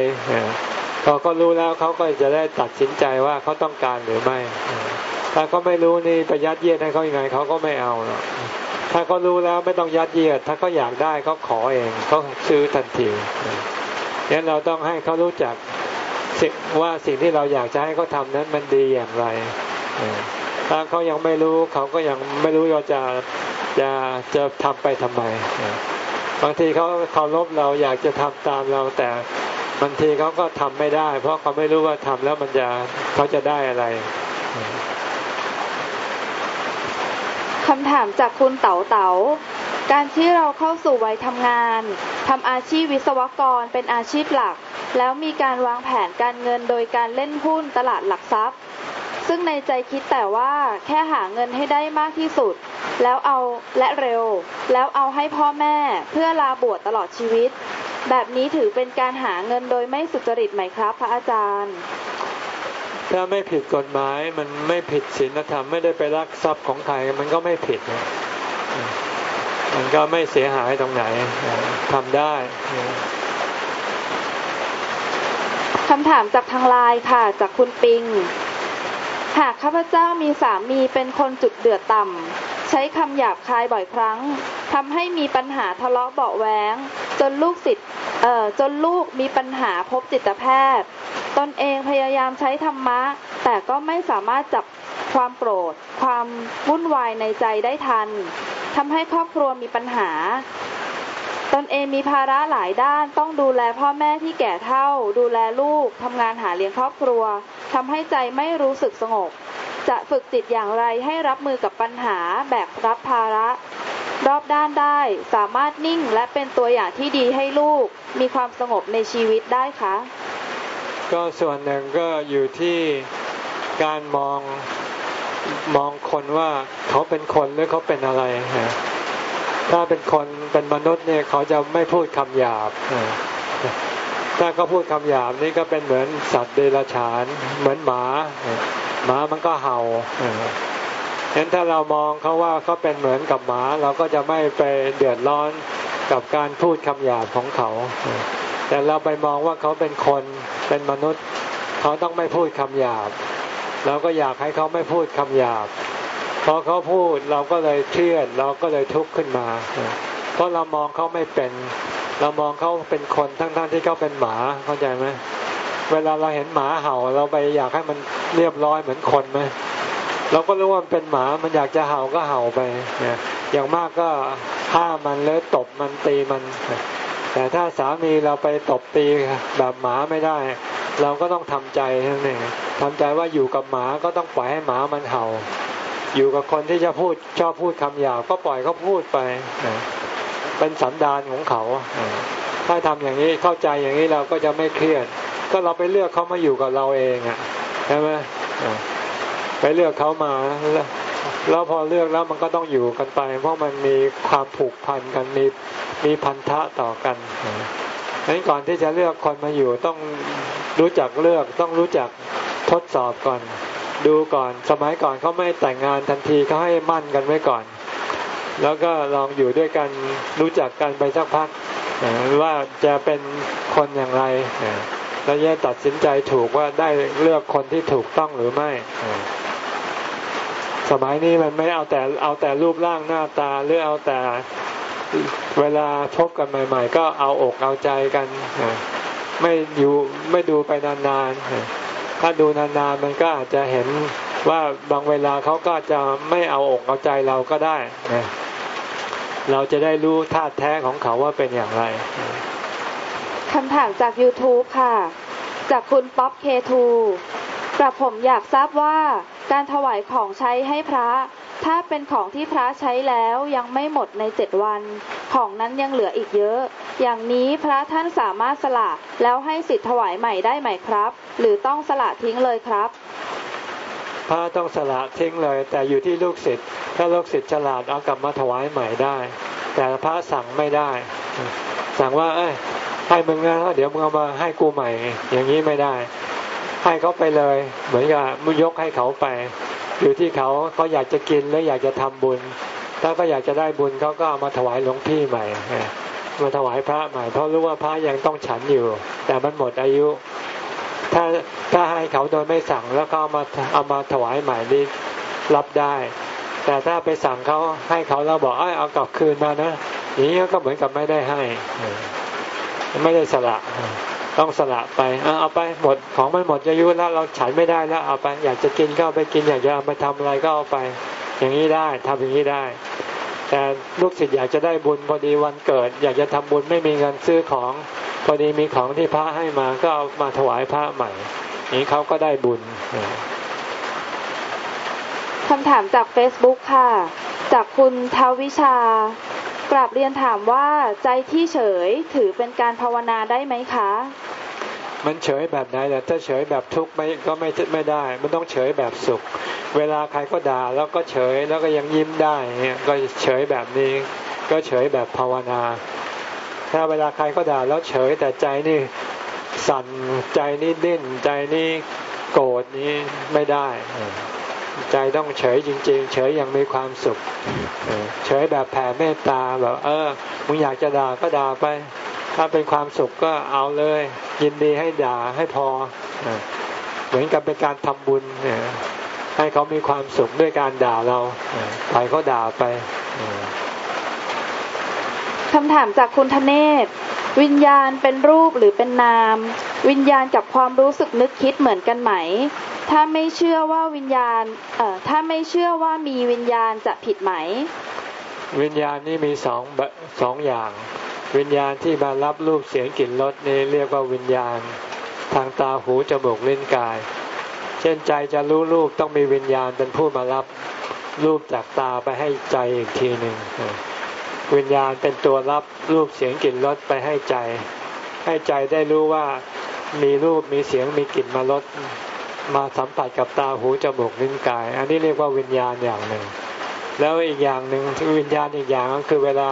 Speaker 1: พอเขารู้แล้วเขาก็จะได้ตัดสินใจว่าเขาต้องการหรือไม่ ถ้าเขาไม่รู้นี่ไปยัดเยียดให้เขายังไงเขาก็ไม่เอาหรอก ถ้าเขารู้แล้วไม่ต้องยัดเยียด ถ้าเขาอยากได้เขาขอเองเขาซื้อทันทีงั้นเราต้องให้เขารู้จักว่าสิ่งที่เราอยากจะให้เขาทานั้นมันดีอย่างไรถ้าเขายังไม่รู้เขาก็ยังไม่รู้ว่าจะจะจะทำไปทำไมบางทีเขาเขารบเราอยากจะทำตามเราแต่บางทีเขาก็ทำไม่ได้ เพราะเขาไม่รู้ว่าทำแล้วมันจะเขาจะได้อะไร
Speaker 2: คำถามจากคุณเต๋าเต๋า การที่เราเข้าสู่วัยทำงานทำอาชีพวิศวกรเป็นอาชีพหลัก แล้วมีการวางแผนการเงินโดยการเล่นหุ้นตลาดหลักทรัพย์ ซึ่งในใจคิดแต่ว่าแค่หาเงินให้ได้มากที่สุด แล้วเอาและเร็ว แล้วเอาให้พ่อแม่เพื่อลาบวชตลอดชีวิต แบบนี้ถือเป็นการหาเงินโดยไม่สุจริตไหมครับพระอาจารย์
Speaker 1: ถ้าไม่ผิดกฎหมายมันไม่ผิดศีลธรรมไม่ได้ไปรักทรัพย์ของใครมันก็ไม่ผิดมันก็ไม่เสียหายตรงไหนทำได้
Speaker 2: คำถามจากทางไลน์ค่ะ จากคุณปิง หากข้าพเจ้ามีสามีเป็นคนจุดเดือดต่ำใช้คำหยาบคายบ่อยครั้งทำให้มีปัญหาทะเลาะเบาแหวงจนลูกศิษย์เอ่อจนลูกมีปัญหาพบจิตแพทย์ ตนเองพยายามใช้ธรรมะ แต่ก็ไม่สามารถจับความโกรธ ความวุ่นวายในใจได้ทันทำให้ครอบครัวมีปัญหา ตนเองมีภาระหลายด้านต้องดูแลพ่อแม่ที่แก่เฒ่า ดูแลลูกทำงานหาเลี้ยงครอบครัวทำให้ใจไม่รู้สึกสงบ จะฝึกจิตอย่างไรให้รับมือกับปัญหาแบกรับภาระ รอบด้านได้สามารถนิ่งและเป็นตัวอย่างที่ดีให้ลูก มีความสงบในชีวิตได้คะ
Speaker 1: ก็ส่วนหนึ่งก็อยู่ที่การมองมองคนว่าเขาเป็นคนหรือเขาเป็นอะไร ถ้าเป็นคนเป็นมนุษย์เนี่ยเขาจะไม่พูดคำหยาบ ถ้าเขาพูดคำหยาบนี่ก็เป็นเหมือนสัตว์เดรัจฉาน เหมือนหมา หมามันก็เห่าฮะฉะนั้นถ้าเรามองเขาว่าเขาเป็นเหมือนกับหมา เราก็จะไม่ไปเดือดร้อนกับการพูดคำหยาบของเขา แต่เราไปมองว่าเขาเป็นคนเป็นมนุษย์ เขาต้องไม่พูดคำหยาบ เราก็อยากให้เขาไม่พูดคำหยาบพอเขาพูดเราก็เลยเครียดเราก็เลยทุกข์ขึ้นมา เพราะเรามองเขาไม่เป็น เรามองเขาเป็นคนทั้งๆทที่เขาเป็นหมาเข้าใจไหมเวลาเราเห็นหมาเห่า เราไปอยากให้มันเรียบร้อยเหมือนคนไหมเราก็รู้ว่ามันเป็นหมามันอยากจะเห่าก็เห่าไปอย่างมากก็ห้ามมันเลยตบมันตีมัน แต่ถ้าสามีเราไปตบตีแบบหมาไม่ได้ เราก็ต้องทำใจนั่นเองทำใจว่าอยู่กับหมาก็ต้องปล่อยให้หมามันเห่า อยู่กับคนที่จะพูดชอบพูดคำหยาบก็ปล่อยเขาพูดไป เป็นสันดานของเขา ถ้าทำอย่างนี้เข้าใจอย่างนี้เราก็จะไม่เครียด ก็เราไปเลือกเขามาอยู่กับเราเองอะใช่ไหมไปเลือกเขามา แล้วพอเลือกแล้วมันก็ต้องอยู่กันไป เพราะมันมีความผูกพันกันมีมีพันธะต่อกันอ่าฉะนั้นก่อนที่จะเลือกคนมาอยู่ต้องรู้จักเลือกต้องรู้จักทดสอบก่อน ดูก่อนสมัยก่อนเขาไม่แต่งงานทันทีเขาให้มั่นกันไว้ก่อน แล้วก็ลองอยู่ด้วยกันรู้จักกันไปสักพักว่าจะเป็นคนอย่างไรแล้วจะตัดสินใจถูกว่าได้เลือกคนที่ถูกต้องหรือไม่ สมัยนี้มันไม่เอาแต่เอาแต่รูปร่างหน้าตาหรือเอาแต่เวลาพบกันใหม่ ๆ ก็เอาอกเอาใจกันไม่อยู่ไม่ดูไปนานๆถ้าดูนานๆมันก็อาจจะเห็นว่าบางเวลาเขาก็จะไม่เอาอกเอาใจเราก็ได้นะเราจะได้รู้ธาตุแท้ของเขาว่าเป็นอย่างไร
Speaker 2: คำถามจาก YouTube ค่ะ จากคุณป๊อป K2 กระผมอยากทราบว่า การถวายของใช้ให้พระ ถ้าเป็นของที่พระใช้แล้วยังไม่หมดในเจ็ดวัน ของนั้นยังเหลืออีกเยอะ อย่างนี้พระท่านสามารถสละแล้วให้สิทธิ์ถวายใหม่ได้ไหมครับ หรือต้องสละทิ้งเลยครับ
Speaker 1: พระต้องสละทิ้งเลย แต่อยู่ที่ลูกศิษย์ถ้าลูกศิษย์ฉลาดเอากลับมาถวายใหม่ได้ แต่พระสั่งไม่ได้ สั่งว่าเอ้ยให้มึงนะเดี๋ยวมึงเอามาให้กูใหม่ อย่างนี้ไม่ได้ ให้เขาไปเลย เหมือนกับมึงยกให้เขาไป อยู่ที่เขาเขาอยากจะกินแล้วอยากจะทำบุญ ถ้าก็อยากจะได้บุญเขาก็เอามาถวายหลวงพี่ใหม่มาถวายพระใหม่ เพราะรู้ว่าพระยังต้องฉันอยู่ แต่มันหมดอายุ ถ้าถ้าให้เขาโดยไม่สั่งแล้วก็เอามาเอามาถวายใหม่นี่รับได้ แต่ถ้าไปสั่งเขาให้เขาแล้วบอกเอ้ยเอากลับคืนมานะอย่างนี้ก็เหมือนกับไม่ได้ให้ ไม่ได้สละ ต้องสละไปเอาเอาไปหมดของมันหมดอายุแล้วเราฉันไม่ได้แล้วเอาไปอยากจะกินก็เอาไปกินอยากจะเอาไปทำอะไรก็เอาไป อย่างนี้ได้ทำอย่างนี้ได้ แต่ลูกศิษย์อยากจะได้บุญพอดีวันเกิด อยากจะทำบุญไม่มีเงินซื้อของพอดีมีของที่พระให้มาก็เอามาถวายพระใหม่นี้เขาก็ได้บุญ
Speaker 2: คำถามจาก Facebook ค่ะ จากคุณทวิชา กราบเรียนถามว่าใจที่เฉยถือเป็นการภาวนาได้ไหมคะ
Speaker 1: มันเฉยแบบไหนแต่ถ้าเฉยแบบทุกข์ไม่ก็ไม่ไม่ได้ มันต้องเฉยแบบสุข เวลาใครก็ด่าแล้วก็เฉยแล้วก็ยังยิ้มได้เนี่ยก็เฉยแบบนี้ ก็เฉยแบบภาวนา ถ้าเวลาใครก็ด่าแล้วเฉยแต่ใจนี่สั่นใจนี่ดิ้นใจนี่โกรธนี่ไม่ได้ ใจต้องเฉยจริง ๆ เฉยอย่างมีความสุข เฉยแบบแผ่เมตตาแบบเออมึงอยากจะด่าก็ด่าไป ถ้าเป็นความสุขก็เอาเลย ยินดีให้ด่าให้พอ เหมือนกับเป็นการทำบุญให้เขามีความสุขด้วยการด่าเราไปเขาด่าไป
Speaker 2: คำถามจากคุณธเนศ วิญญาณเป็นรูปหรือเป็นนาม วิญญาณกับความรู้สึกนึกคิดเหมือนกันไหม ถ้าไม่เชื่อว่าวิญญาณเอ่อถ้าไม่เชื่อว่ามีวิญญาณจะผิดไหม
Speaker 1: วิญญาณนี่มีสองสองอย่าง วิญญาณที่มารับรูปเสียงกลิ่นรสนี่เรียกว่าวิญญาณ ทางตาหูจมูกลิ้นกาย เช่นใจจะรู้รูปต้องมีวิญญาณเป็นผู้มารับรูปจากตาไปให้ใจอีกทีหนึ่ง วิญญาณเป็นตัวรับรูปเสียงกลิ่นรสไปให้ใจ ให้ใจได้รู้ว่ามีรูปมีเสียงมีกลิ่นมารสมาสัมผัสกับตาหูจมูกลิ้นกาย อันนี้เรียกว่าวิญญาณอย่างหนึ่ง แล้วอีกอย่างหนึ่งวิญญาณอีกอย่างก็คือเวลา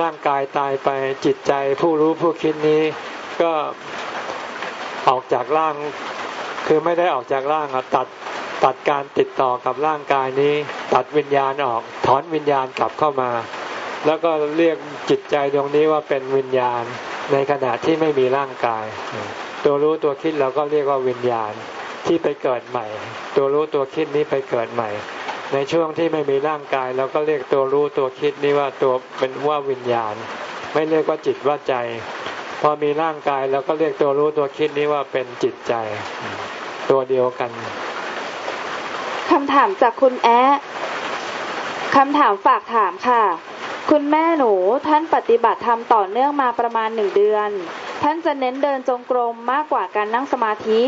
Speaker 1: ร่างกายตายไปจิตใจผู้รู้ผู้คิดนี้ก็ออกจากร่าง คือไม่ได้ออกจากร่างตัดตัดการติดต่อกับร่างกายนี้ ตัดวิญญาณออก ถอนวิญญาณกลับเข้ามา แล้วก็เรียกจิตใจดวงนี้ว่าเป็นวิญญาณ ในขณะที่ไม่มีร่างกาย ตัวรู้ตัวคิดเราก็เรียกว่าวิญญาณที่ไปเกิดใหม่ ตัวรู้ตัวคิดนี้ไปเกิดใหม่ ในช่วงที่ไม่มีร่างกายเราก็เรียกตัวรู้ตัวคิดนี้ว่าตัวเป็นว่าวิญญาณ ไม่เรียกว่าจิตว่าใจ พอมีร่างกายเราก็เรียกตัวรู้ตัวคิดนี้ว่าเป็นจิตใจ ตัวเดียวกัน
Speaker 2: คำถามจากคุณแอะคำถามฝากถามค่ะ คุณแม่หนูท่านปฏิบัติธรรมต่อเนื่องมาประมาณหนึ่งเดือน ท่านจะเน้นเดินจงกรมมากกว่าการนั่งสมาธิ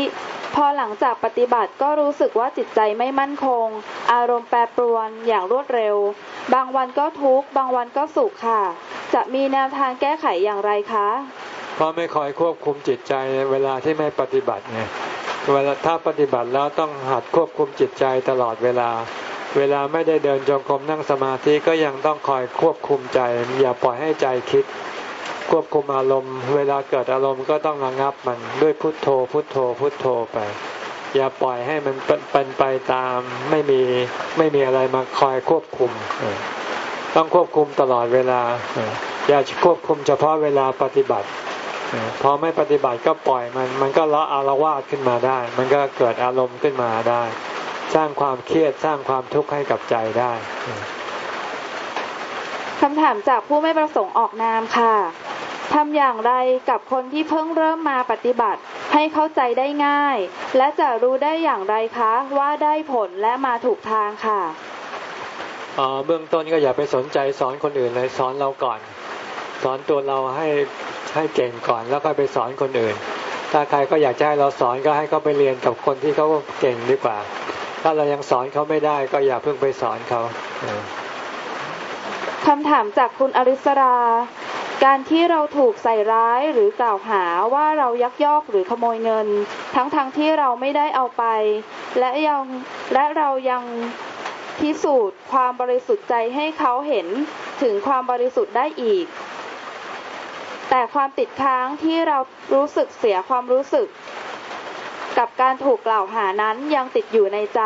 Speaker 2: พอหลังจากปฏิบัติก็รู้สึกว่าจิตใจไม่มั่นคง อารมณ์แปรปรวนอย่างรวดเร็ว บางวันก็ทุกข์ บางวันก็สุขค่ะ จะมีแนวทางแก้ไขอย่างไรคะ
Speaker 1: เพราะไม่คอยควบคุมจิตใจเวลาที่ไม่ปฏิบัติไงเวลาถ้าปฏิบัติแล้วต้องหัดควบคุมจิตใจตลอดเวลา เวลาไม่ได้เดินจงกรมนั่งสมาธิก็ยังต้องคอยควบคุมใจ อย่าปล่อยให้ใจคิด ควบคุมอารมณ์ เวลาเกิดอารมณ์ก็ต้องระงับมันด้วยพุทโธ พุทโธ พุทโธไป อย่าปล่อยให้มันเป็นไปตามไม่มีไม่มีอะไรมาคอยควบคุม ต้องควบคุมตลอดเวลา อย่าควบคุมเฉพาะเวลาปฏิบัติพอไม่ปฏิบัติก็ปล่อยมัน มันก็ละอารวาสขึ้นมาได้ มันก็เกิดอารมณ์ขึ้นมาได้ สร้างความเครียดสร้างความทุกข์ให้กับใจได้
Speaker 2: คำถามจากผู้ไม่ประสงค์ออกนามค่ะทำอย่างไรกับคนที่เพิ่งเริ่มมาปฏิบัติให้เข้าใจได้ง่าย และจะรู้ได้อย่างไรคะว่าได้ผลและมาถูกทางค่ะ
Speaker 1: อ๋อเบื้องต้นก็อย่าไปสนใจสอนคนอื่นเลยสอนเราก่อน สอนตัวเราให้ให้เก่งก่อนแล้วก็ไปสอนคนอื่น ถ้าใครก็อยากจะให้เราสอนก็ให้เขาไปเรียนกับคนที่เขาเก่งดีกว่า ถ้าเรายังสอนเขาไม่ได้ก็อย่าเพิ่งไปสอนเขา
Speaker 2: คำถามจากคุณอริสรา การที่เราถูกใส่ร้ายหรือกล่าวหาว่าเรายักยอกหรือขโมยเงิน ทั้งๆทที่เราไม่ได้เอาไป และยังและเรายังพิสูจน์ความบริสุทธิ์ใจให้เขาเห็นถึงความบริสุทธิ์ได้อีก แต่ความติดค้างที่เรารู้สึกเสียความรู้สึก กับการถูกกล่าวหานั้นยังติดอยู่ในใจ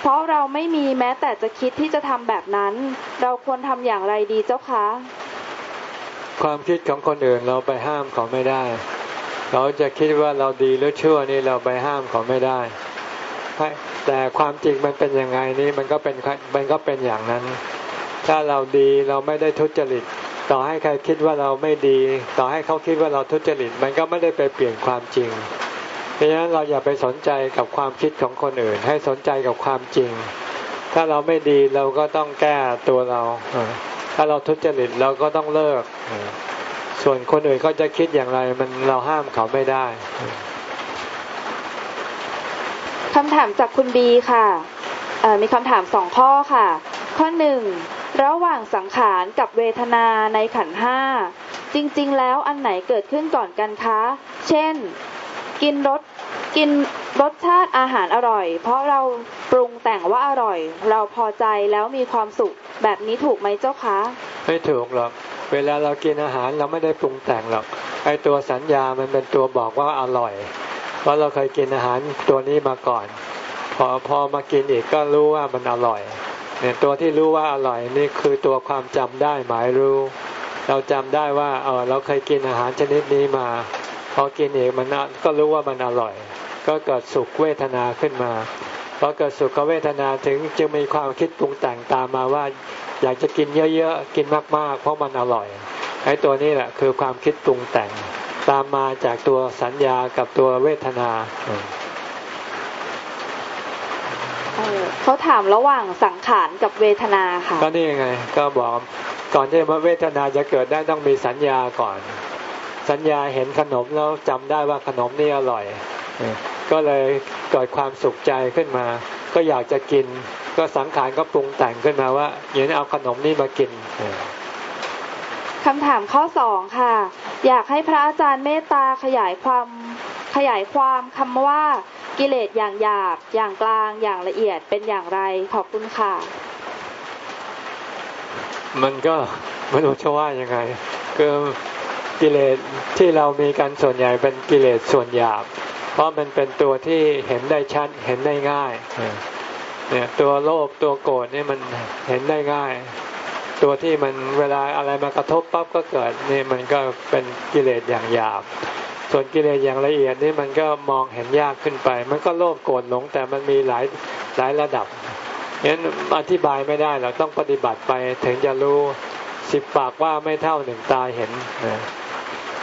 Speaker 2: เพราะเราไม่มีแม้แต่จะคิดที่จะทำแบบนั้น เราควรทำอย่างไรดีเจ้าคะ
Speaker 1: ความคิดของคนอื่นเราไปห้ามเขาไม่ได้ เราจะคิดว่าเราดีหรือชั่วนี่เราไปห้ามเขาไม่ได้ แต่ความจริงมันเป็นยังไงนี่มันก็เป็นมันก็เป็นอย่างนั้น ถ้าเราดีเราไม่ได้ทุจริตต่อให้ใครคิดว่าเราไม่ดี ต่อให้เขาคิดว่าเราทุจริต มันก็ไม่ได้ไปเปลี่ยนความจริง เพราะฉะนั้นเราอย่าไปสนใจกับความคิดของคนอื่น ให้สนใจกับความจริง ถ้าเราไม่ดีเราก็ต้องแก้ตัวเรา ถ้าเราทุจริตเราก็ต้องเลิก ส่วนคนอื่นเขาจะคิดอย่างไรมันเราห้ามเขาไม่ได้
Speaker 2: คำถามจากคุณบีค่ะมีคำถามสองข้อค่ะ ข้อหนึ่งระหว่างสังขารกับเวทนาในขันห้าจริง ๆ แล้วอันไหนเกิดขึ้นก่อนกันคะ เช่น กินรส กินรสชาติอาหารอร่อย เพราะเราปรุงแต่งว่าอร่อย เราพอใจแล้วมีความสุข แบบนี้ถูกไหมเจ้าคะ
Speaker 1: ไม่ถูกหรอก เวลาเรากินอาหารเราไม่ได้ปรุงแต่งหรอกไอตัวสัญญามันเป็นตัวบอกว่าอร่อย เพราะเราเคยกินอาหารตัวนี้มาก่อน พอพอมากินอีกก็รู้ว่ามันอร่อยเนี่ยตัวที่รู้ว่าอร่อยนี่คือตัวความจำได้หมายรู้ เราจำได้ว่าเออเราเคยกินอาหารชนิดนี้มา พอกินเองมันก็รู้ว่ามันอร่อย ก็เกิดสุขเวทนาขึ้นมาพอเกิดสุขเวทนาถึงจึงมีความคิดปรุงแต่งตามมาว่า อยากจะกินเยอะๆกินมากๆ เพราะมันอร่อยไอ้ตัวนี้แหละคือความคิดปรุงแต่งตามมาจากตัวสัญญากับตัวเวทนา
Speaker 2: คเขาถามระหว่างสังขารกับเวทนาค่ะ
Speaker 1: ก็นี่ไง ก็บอกก่อนที่ว่าเวทนาจะเกิดได้ต้องมีสัญญาก่อน สัญญาเห็นขนมแล้วจำได้ว่าขนมนี่อร่อย ก็เลยเกิดความสุขใจขึ้นมา ก็อยากจะกิน ก็สังขารก็ปรุงแต่งขึ้นมาว่าอย่างนี้เอาขนมนี่มากิน
Speaker 2: คำถามข้อสองค่ะ อยากให้พระอาจารย์เมตตาขยายความขยายความคำว่ากิเลสอย่างหยาบ อย่างกลาง อย่างละเอียดเป็นอย่างไร ขอบคุณค่ะ
Speaker 1: มันก็ไม่รู้จะว่ายังไงคือกิเลสที่เรามีกันส่วนใหญ่เป็นกิเลสส่วนหยาบเพ ราะมันเป็นตัวที่เห็นได้ชัดเห็นได้ง่ายเนี่ยตัวโลภตัวโกรธนี่มันเห็นได้ง่าย ตัวที่มันเวลาอะไรมากระทบปั๊บก็เกิดนี่มันก็เป็นกิเลสอย่างหยาบ ส่วนกิเลสอย่างละเอียดนี่มันก็มองเห็นยากขึ้นไป มันก็โลภโกรธหลงแต่มันมีหลายหลายระดับงั้นอธิบายไม่ได้เราต้องปฏิบัติไปถึงจะรู้สิบปากว่าไม่เท่าหนึ่งตาเห็น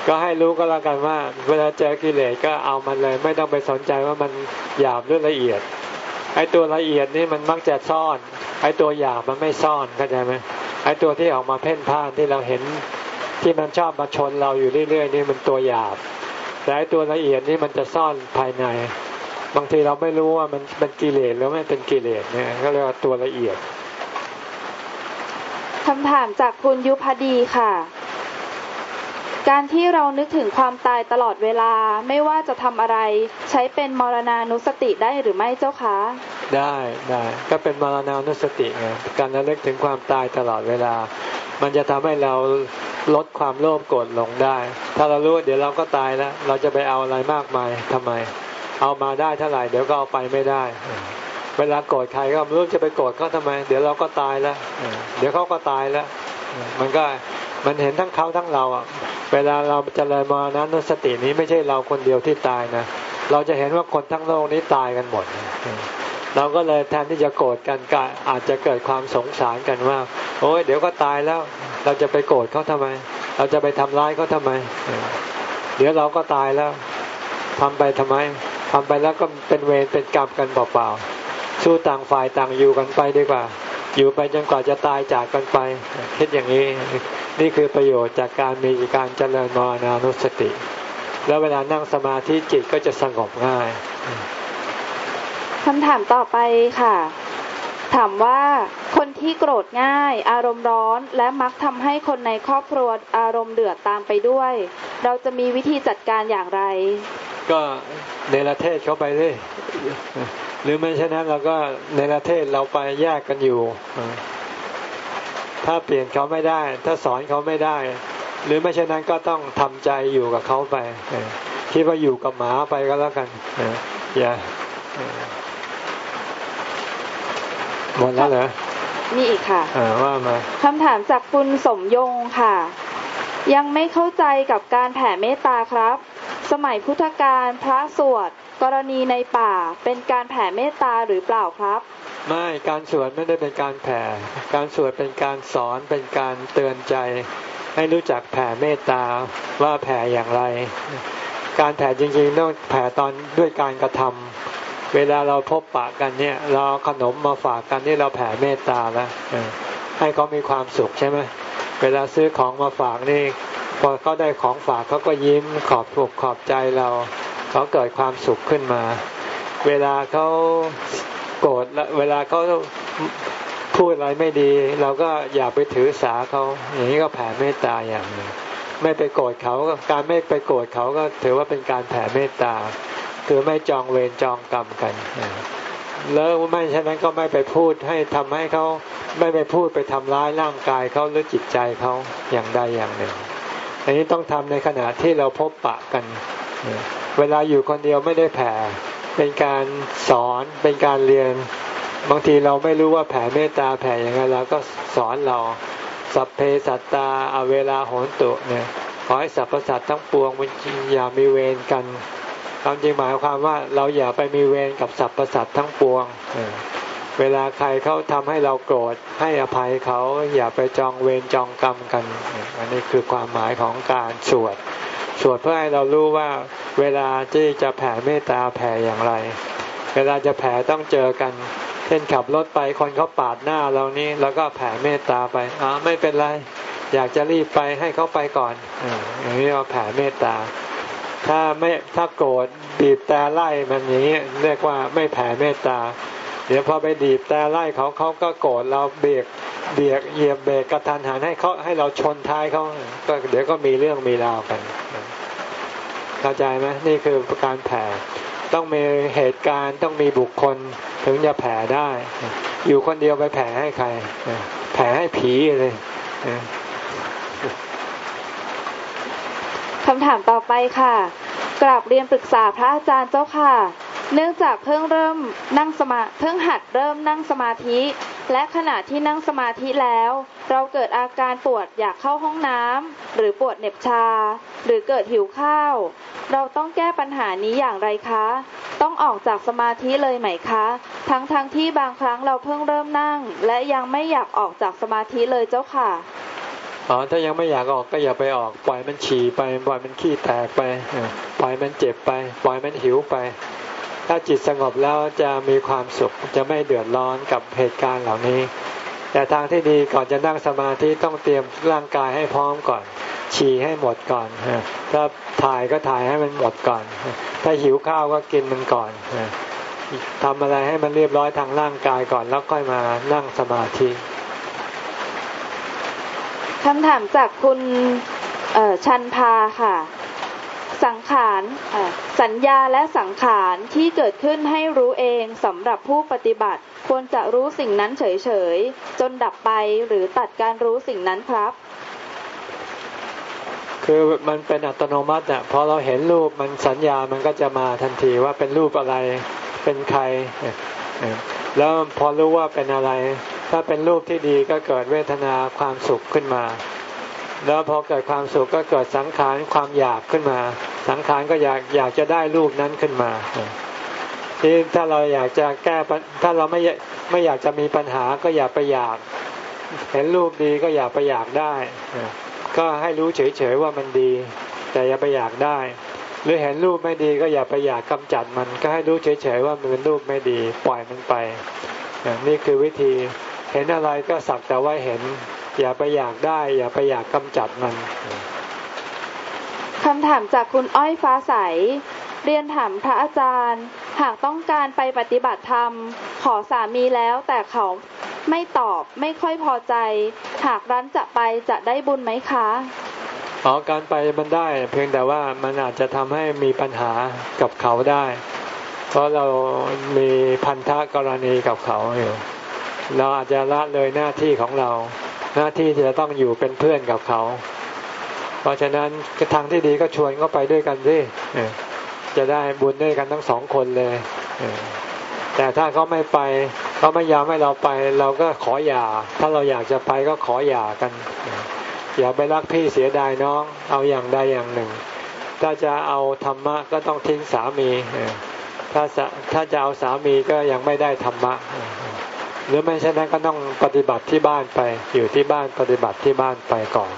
Speaker 1: ก็ให้รู้ก็แล้วกันว่า เวลาเจอกิเลสก็เอามันเลย ไม่ต้องไปสนใจว่ามันหยาบหรือละเอียดไอ้ตัวละเอียดนี่มันมักจะซ่อน ไอ้ตัวหยาบมันไม่ซ่อนเข้าใจไหมไอ้ตัวที่ออกมาเพ่นพ่านที่เราเห็นที่มันชอบมาชนเราอยู่เรื่อยๆนี่มันตัวหยาบ แต่ไอ้ตัวละเอียดนี่มันจะซ่อนภายใน บางทีเราไม่รู้ว่ามันเป็นกิเลสหรือไม่เป็นกิเลสเนี่ยก็เรียกว่าตัวละเอียด
Speaker 2: คำถามจากคุณยุพดีค่ะ การที่เรานึกถึงความตายตลอดเวลาไม่ว่าจะทำอะไร ใช้เป็นมรณานุสติได้หรือไม่เจ้าคะ
Speaker 1: ได้ได้ก็เป็นมรณานุสติไงการระลึกถึงความตายตลอดเวลา มันจะทำให้เราลดความโลภโกรธหลงได้ ถ้าเรารู้เดี๋ยวเราก็ตายแล้ว เราจะไปเอาอะไรมากมายทำไม เอามาได้เท่าไหร่เดี๋ยวก็เอาไปไม่ได้ เวลาโกรธใครก็ไม่รู้จะไปโกรธเขาทำไม เดี๋ยวเราก็ตายแล้ว เดี๋ยวเขาก็ตายแล้ว มันก็ มันเห็นทั้งเขาทั้งเราอะ เวลาเราจะเลยมานั้นสตินี้ไม่ใช่เราคนเดียวที่ตายนะ เราจะเห็นว่าคนทั้งโลกนี้ตายกันหมด เราก็เลยแทนที่จะโกรธกันก็อาจจะเกิดความสงสารกันว่า โอ้ยเดี๋ยวก็ตายแล้ว เราจะไปโกรธเขาทำไม เราจะไปทำร้ายเขาทำไม เดี๋ยวเราก็ตายแล้วทำไปทำไมทำไปแล้วก็เป็นเวรเป็นกรรมกันเปล่าๆสู้ต่างฝ่ายต่างอยู่กันไปดีกว่า อยู่ไปจนกว่าจะตายจากกันไปคิดอย่างนี้นี่คือประโยชน์จากการมีการเจริญมรณานุสติ แล้วเวลานั่งสมาธิจิตก็จะสงบง่าย
Speaker 2: คำถามต่อไปค่ะ ถามว่าคนที่โกรธง่าย อารมณ์ร้อนและมักทำให้คนในครอบครัวอารมณ์เดือดตามไปด้วย เราจะมีวิธีจัดการอย่างไร
Speaker 1: ก็ในประเทศเขาไปเลยหรือไม่เช่นนั้นเราก็ในประเทศเราไปแยกกันอยู่ ถ้าเปลี่ยนเขาไม่ได้ ถ้าสอนเขาไม่ได้ หรือไม่เช่นนั้นก็ต้องทำใจอยู่กับเขาไปคิดว่าอยู่กับหมาไปก็แล้วกันอย่า หมดแล้วเหรอ
Speaker 2: มีอีกค่ะ
Speaker 1: ว่ามา
Speaker 2: คำถามจากคุณสมยงค่ะ ยังไม่เข้าใจกับการแผ่เมตตาครับ สมัยพุทธกาลพระสวดกรณีในป่าเป็นการแผ่เมตตาหรือเปล่าครับ
Speaker 1: ไม่การสวดไม่ได้เป็นการแผ่ การสวดเป็นการสอนเป็นการเตือนใจ ให้รู้จักแผ่เมตตาว่าแผ่อย่างไร การแผ่จริงๆต้องแผ่ตอนด้วยการกระทำ เวลาเราพบปะกันเนี่ย เราขนมมาฝากกันนี่เราแผ่เมตตาแล้วให้เขามีความสุขใช่ไหมเวลาซื้อของมาฝากนี่ พอเขาได้ของฝากเขาก็ยิ้มขอบถูกขอบใจเราเขาเกิดความสุขขึ้นมา เวลาเขาโกรธเวลาเขาพูดอะไรไม่ดี เราก็อย่าไปถือสาเขาอย่างนี้ก็แผ่เมตตาอย่างหนึ่งไม่ไปโกรธเขาการไม่ไปโกรธเขาก็ถือว่าเป็นการแผ่เมตตา คือไม่จองเวรจองกรรมกันแล้วไม่ฉะนั้นก็ไม่ไปพูดให้ทำให้เขาไม่ไปพูดไปทำร้ายร่างกายเขาหรือจิตใจเขาอย่างใดอย่างหนึ่งอันนี้ต้องทำในขณะที่เราพบปะกัน เวลาอยู่คนเดียวไม่ได้แผ่ เป็นการสอนเป็นการเรียน บางทีเราไม่รู้ว่าแผ่เมตตาแผ่อย่างไรเราก็สอนเราสัพเพสัตตาเอาเวลาโหนตุเนี่ยขอให้สรรพสัตว์ทั้งปวงมันอย่ามีเวรกัน ความจริงหมายความว่าเราอย่าไปมีเวรกับสรรพสัตว์ทั้งปวง เวลาใครเขาทำให้เราโกรธให้อภัยเขาอย่าไปจองเวรจองกรรมกัน อันนี้คือความหมายของการสวด สวดเพื่อให้เรารู้ว่าเวลาที่จะแผ่เมตตาแผ่อย่างไร เวลาจะแผ่ต้องเจอกัน เช่นขับรถไปคนเขาปาดหน้าเรานี่แล้วก็แผ่เมตตาไปอ๋อไม่เป็นไร อยากจะรีบไปให้เขาไปก่อนอย่างนี้เราแผ่เมตตา ถ้าไม่ถ้าโกรธบีบแต่ไล่มันอย่างนี้เรียกว่าไม่แผ่เมตตา เดี๋ยวพอไปดีบแต่ไล่เขาเขาก็โกรธเราเบียกเบียกเหยียบเบรกกระทันหันให้เขาให้เราชนท้ายเขาก็เดี๋ยวก็มีเรื่องมีราวกันเข้าใจไหมนี่คือการแผ่ต้องมีเหตุการณ์ต้องมีบุคคล ถึงจะแผ่ได้ อยู่คนเดียวไปแผ่ให้ใคร แผ่ให้ผีเลย
Speaker 2: คำถามต่อไปค่ะ กราบเรียนปรึกษาพระอาจารย์เจ้าค่ะ เนื่องจากเพิ่งเริ่มนั่งสมาเพิ่งหัดเริ่มนั่งสมาธิ และขณะที่นั่งสมาธิแล้ว เราเกิดอาการปวดอยากเข้าห้องน้ำหรือปวดเหน็บชา หรือเกิดหิวข้าว เราต้องแก้ปัญหานี้อย่างไรคะ ต้องออกจากสมาธิเลยไหมคะ ทั้งทั้งที่บางครั้งเราเพิ่งเริ่มนั่ง และยังไม่อยากออกจากสมาธิเลยเจ้าค่ะ
Speaker 1: อ๋อถ้ายังไม่อยากออกก็อย่าไปออก ปล่อยมันฉี่ไป ปล่อยมันขี้แตกไปปล่อยมันเจ็บไป ปล่อยมันหิวไป ถ้าจิตสงบแล้วจะมีความสุขจะไม่เดือดร้อนกับเหตุการณ์เหล่านี้ แต่ทางที่ดีก่อนจะนั่งสมาธิต้องเตรียมร่างกายให้พร้อมก่อน ฉี่ให้หมดก่อนถ้าถ่ายก็ถ่ายให้มันหมดก่อน ถ้าหิวข้าวก็กินมันก่อนทำอะไรให้มันเรียบร้อยทางร่างกายก่อนแล้วค่อยมานั่งสมาธิ
Speaker 2: คำถามจากคุณชันพาค่ะ สังขารสัญญาและสังขารที่เกิดขึ้นให้รู้เองสำหรับผู้ปฏิบัติ ควรจะรู้สิ่งนั้นเฉยๆ จนดับไปหรือตัดการรู้สิ่งนั้นครับ
Speaker 1: คือมันเป็นอัตโนมัติอะพอเราเห็นรูปมันสัญญามันก็จะมาทันทีว่าเป็นรูปอะไรเป็นใคร แล้วพอรู้ว่าเป็นอะไร ถ้าเป็นรูปที่ดีก็เกิดเวทนาความสุขขึ้นมา แล้วพอเกิดความสุขก็เกิดสังขารความอยากขึ้นมา สังขารก็อยากอยากจะได้รูปนั้นขึ้นมาที่ถ้าเราอยากจะแก้ถ้าเราไม่ไม่อยากจะมีปัญหาก็อย่าไปอยาก เห็นรูปดีก็อย่าไปอยากได้ ก็ให้รู้เฉยๆว่ามันดี แต่อย่าไปอยากได้ หรือเห็นรูปไม่ดีก็อย่าไปอยากกำจัดมันก็ให้รู้เฉยๆว่ามันเป็นรูปไม่ดีปล่อยมันไป นี่คือวิธีเห็นอะไรก็สักแต่ว่าเห็น อย่าไปอยากได้ อย่าไปอยากกำจัดมัน
Speaker 2: คำถามจากคุณอ้อยฟ้าใส เรียนถามพระอาจารย์ หากต้องการไปปฏิบัติธรรม ขอสามีแล้วแต่เขาไม่ตอบไม่ค่อยพอใจ หากรั้นจะไปจะได้บุญไหมคะ
Speaker 1: อ๋อการไปมันได้ เพียงแต่ว่ามันอาจจะทำให้มีปัญหากับเขาได้ เพราะเรามีพันธะกรณีกับเขาอยู่เราอาจจะละเลยหน้าที่ของเรา หน้าที่ที่จะต้องอยู่เป็นเพื่อนกับเขา เพราะฉะนั้นทางที่ดีก็ชวนเขาไปด้วยกันสิจะได้บุญด้วยกันทั้งสองคนเลยแต่ถ้าเขาไม่ไปเขาไม่ยอมให้เราไป เราก็ขอหย่า ถ้าเราอยากจะไปก็ขอหย่ากัน อย่าไปรักพี่เสียดายน้อง เอาอย่างใดอย่างหนึ่ง ถ้าจะเอาธรรมะก็ต้องทิ้งสามีถ้าถ้าจะเอาสามีก็ยังไม่ได้ธรรมะ หรือไม่เช่นนั้นก็ต้องปฏิบัติที่บ้านไป อยู่ที่บ้านปฏิบัติที่บ้านไปก่อน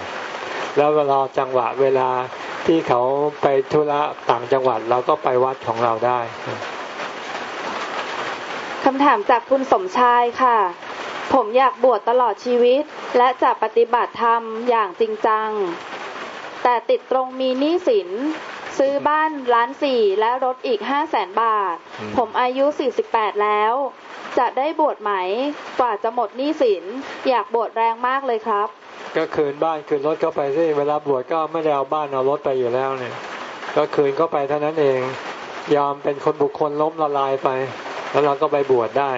Speaker 1: แล้วเวลาจังหวะเวลาที่เขาไปธุระต่างจังหวัดเราก็ไปวัดของเราได้
Speaker 2: คำถามจากคุณสมชายค่ะ ผมอยากบวชตลอดชีวิต และจะปฏิบัติธรรมอย่างจริงจัง แต่ติดตรงมีหนี้สิน ซื้อบ้านล้านสี่และรถอีกห้าแสนบาท ผมอายุสี่สิบแปดแล้ว จะได้บวชไหม กว่าจะหมดหนี้สิน อยากบวชแรงมากเลยครับ
Speaker 1: ก็คืนบ้านคืนรถเข้าไปสิเวลาบวชก็ไม่ได้เอาบ้านเอารถไปอยู่แล้วเนี่ย ก็คืนเข้าไปเท่านั้นเอง ยอมเป็นคนบุคคลล้มละลายไป แล้วเราก็ไปบวชได้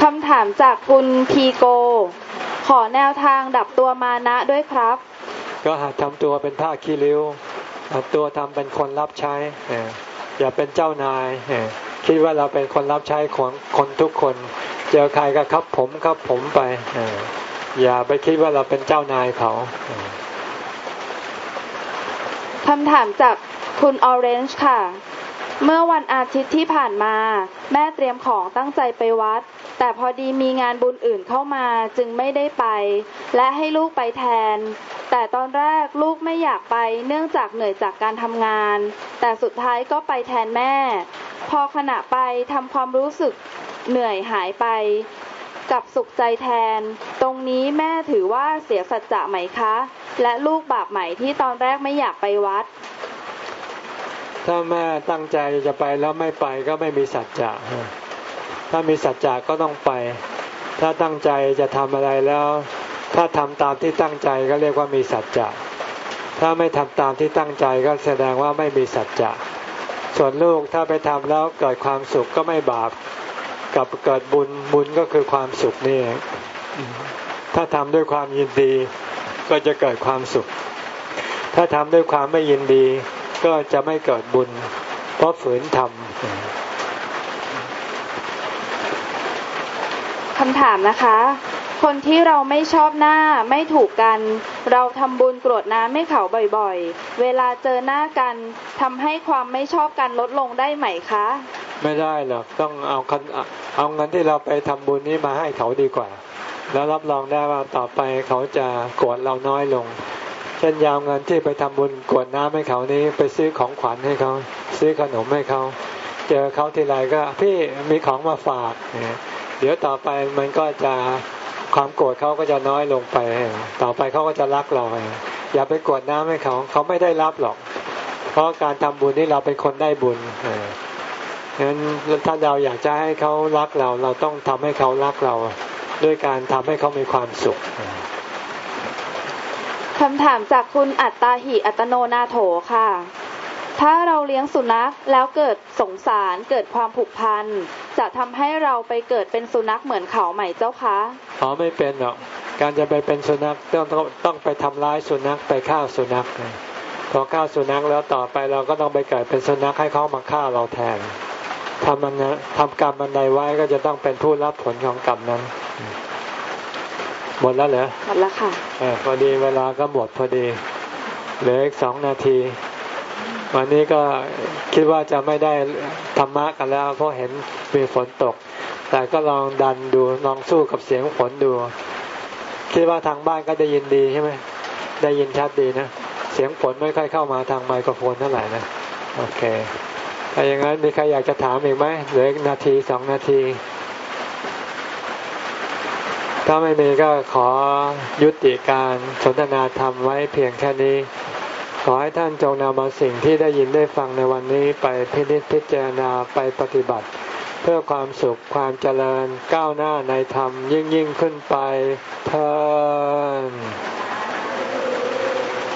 Speaker 2: คำถามจากคุณพีโก ขอแนวทางดับตัวมานะด้วยครับ
Speaker 1: ก็หัดทำตัวเป็นท่าขี้ริ้วหัดตัวทำเป็นคนรับใช้อย่าเป็นเจ้านายคิดว่าเราเป็นคนรับใช้ของคนทุกคน เจอใครก็ครับผมครับผมไปอย่าไปคิดว่าเราเป็นเจ้านายเขา
Speaker 2: คำถามจากคุณออเรนจ์ค่ะ เมื่อวันอาทิตย์ที่ผ่านมา แม่เตรียมของตั้งใจไปวัด แต่พอดีมีงานบุญอื่นเข้ามาจึงไม่ได้ไป และให้ลูกไปแทน แต่ตอนแรกลูกไม่อยากไปเนื่องจากเหนื่อยจากการทำงาน แต่สุดท้ายก็ไปแทนแม่ พอขณะไปทำความรู้สึกเหนื่อยหายไป กับสุขใจแทน ตรงนี้แม่ถือว่าเสียสัจจะไหมคะ และลูกบาปไหมที่ตอนแรกไม่อยากไปวัด
Speaker 1: ถ้าแม่ตั้งใจจะไปแล้วไม่ไปก็ไม่มีสัจจะถ้ามีสัจจะก็ต้องไป ถ้าตั้งใจจะทำอะไรแล้ว ถ้าทำตามที่ตั้งใจก็เรียกว่ามีสัจจะถ้าไม่ทำตามที่ตั้งใจก็แสดงว่าไม่มีสัจจะส่วนลูกถ้าไปทำแล้วเกิดความสุขก็ไม่บาปกับเกิดบุญบุญก็คือความสุขนี่ถ้าทำด้วยความยินดี ก็จะเกิดความสุข ถ้าทำด้วยความไม่ยินดี ก็จะไม่เกิดบุญ เพราะฝืนทำ
Speaker 2: คำถามนะคะ คนที่เราไม่ชอบหน้าไม่ถูกกัน เราทำบุญกรวดน้ำให้เขาบ่อยๆ เวลาเจอหน้ากันทำให้ความไม่ชอบกันลดลงได้ไหมคะ
Speaker 1: ไม่ได้หรอกต้องเอาคันเอาเงินที่เราไปทำบุญนี้มาให้เขาดีกว่า แล้วรับรองได้ว่าต่อไปเขาจะโกรธเราน้อยลง ช่นยาวเงินที่ไปทำบุญกวดน้ำให้เขานี้ไปซื้อของขวัญให้เขา ซื้อขนมให้เขา เจอเขาทีไรก็พี่มีของมาฝากเดี๋ยวต่อไปมันก็จะความโกรธเขาก็จะน้อยลงไป ต่อไปเขาก็จะรักเราอย่าไปกวดน้ำให้เขาเขาไม่ได้รับหรอก เพราะการทำบุญนี่เราเป็นคนได้บุญฉะนั้นถ้าเราอยากจะให้เขารักเรา เราต้องทำให้เขารักเรา ด้วยการทำให้เขามีความสุข
Speaker 2: คำถามจากคุณอัตตาหิอัตโนนาโถค่ะ ถ้าเราเลี้ยงสุนัขแล้วเกิดสงสารเกิดความผูกพัน จะทำให้เราไปเกิดเป็นสุนัขเหมือนเขาใหม่เจ้าคะ
Speaker 1: อ๋อไม่เป็นหรอก การจะไปเป็นสุนัขต้องต้องไปทำร้ายสุนัขไปฆ่าสุนัขพอฆ่าสุนัขแล้วต่อไปเราก็ต้องไปเกิดเป็นสุนัขให้เขามาฆ่าเราแทนทำมันทำกรรมมันใดไว้ก็จะต้องเป็นผู้รับผลของกรรมนั้น หมดแล้วเหรอ
Speaker 2: หมดแล้วค่ะ
Speaker 1: อพอดีเวลาก็หมดพอดีเหลืออีกสองนาที วันนี้ก็คิดว่าจะไม่ได้ธรรมะกันแล้ว เพราะเห็นมีฝนตก แต่ก็ลองดันดูลองสู้กับเสียงฝนดู คิดว่าทางบ้านก็ได้ยินดีใช่ไหมได้ยินชัดดีนะ เสียงฝนไม่ค่อยเข้ามาทางไมโครโฟนเท่าไหร่นะโอเคถ้าอย่างนั้นมีใครอยากจะถามอีกไหมเหลืออีกนาทีสองนาที ถ้าไม่มีก็ขอยุติการสนทนาธรรมไว้เพียงแค่นี้ ขอให้ท่านจงนำเอาสิ่งที่ได้ยินได้ฟังในวันนี้ไปพินิจพิจารณาไปปฏิบัติ เพื่อความสุขความเจริญก้าวหน้าในธรรมยิ่งยิ่งขึ้นไปเทอ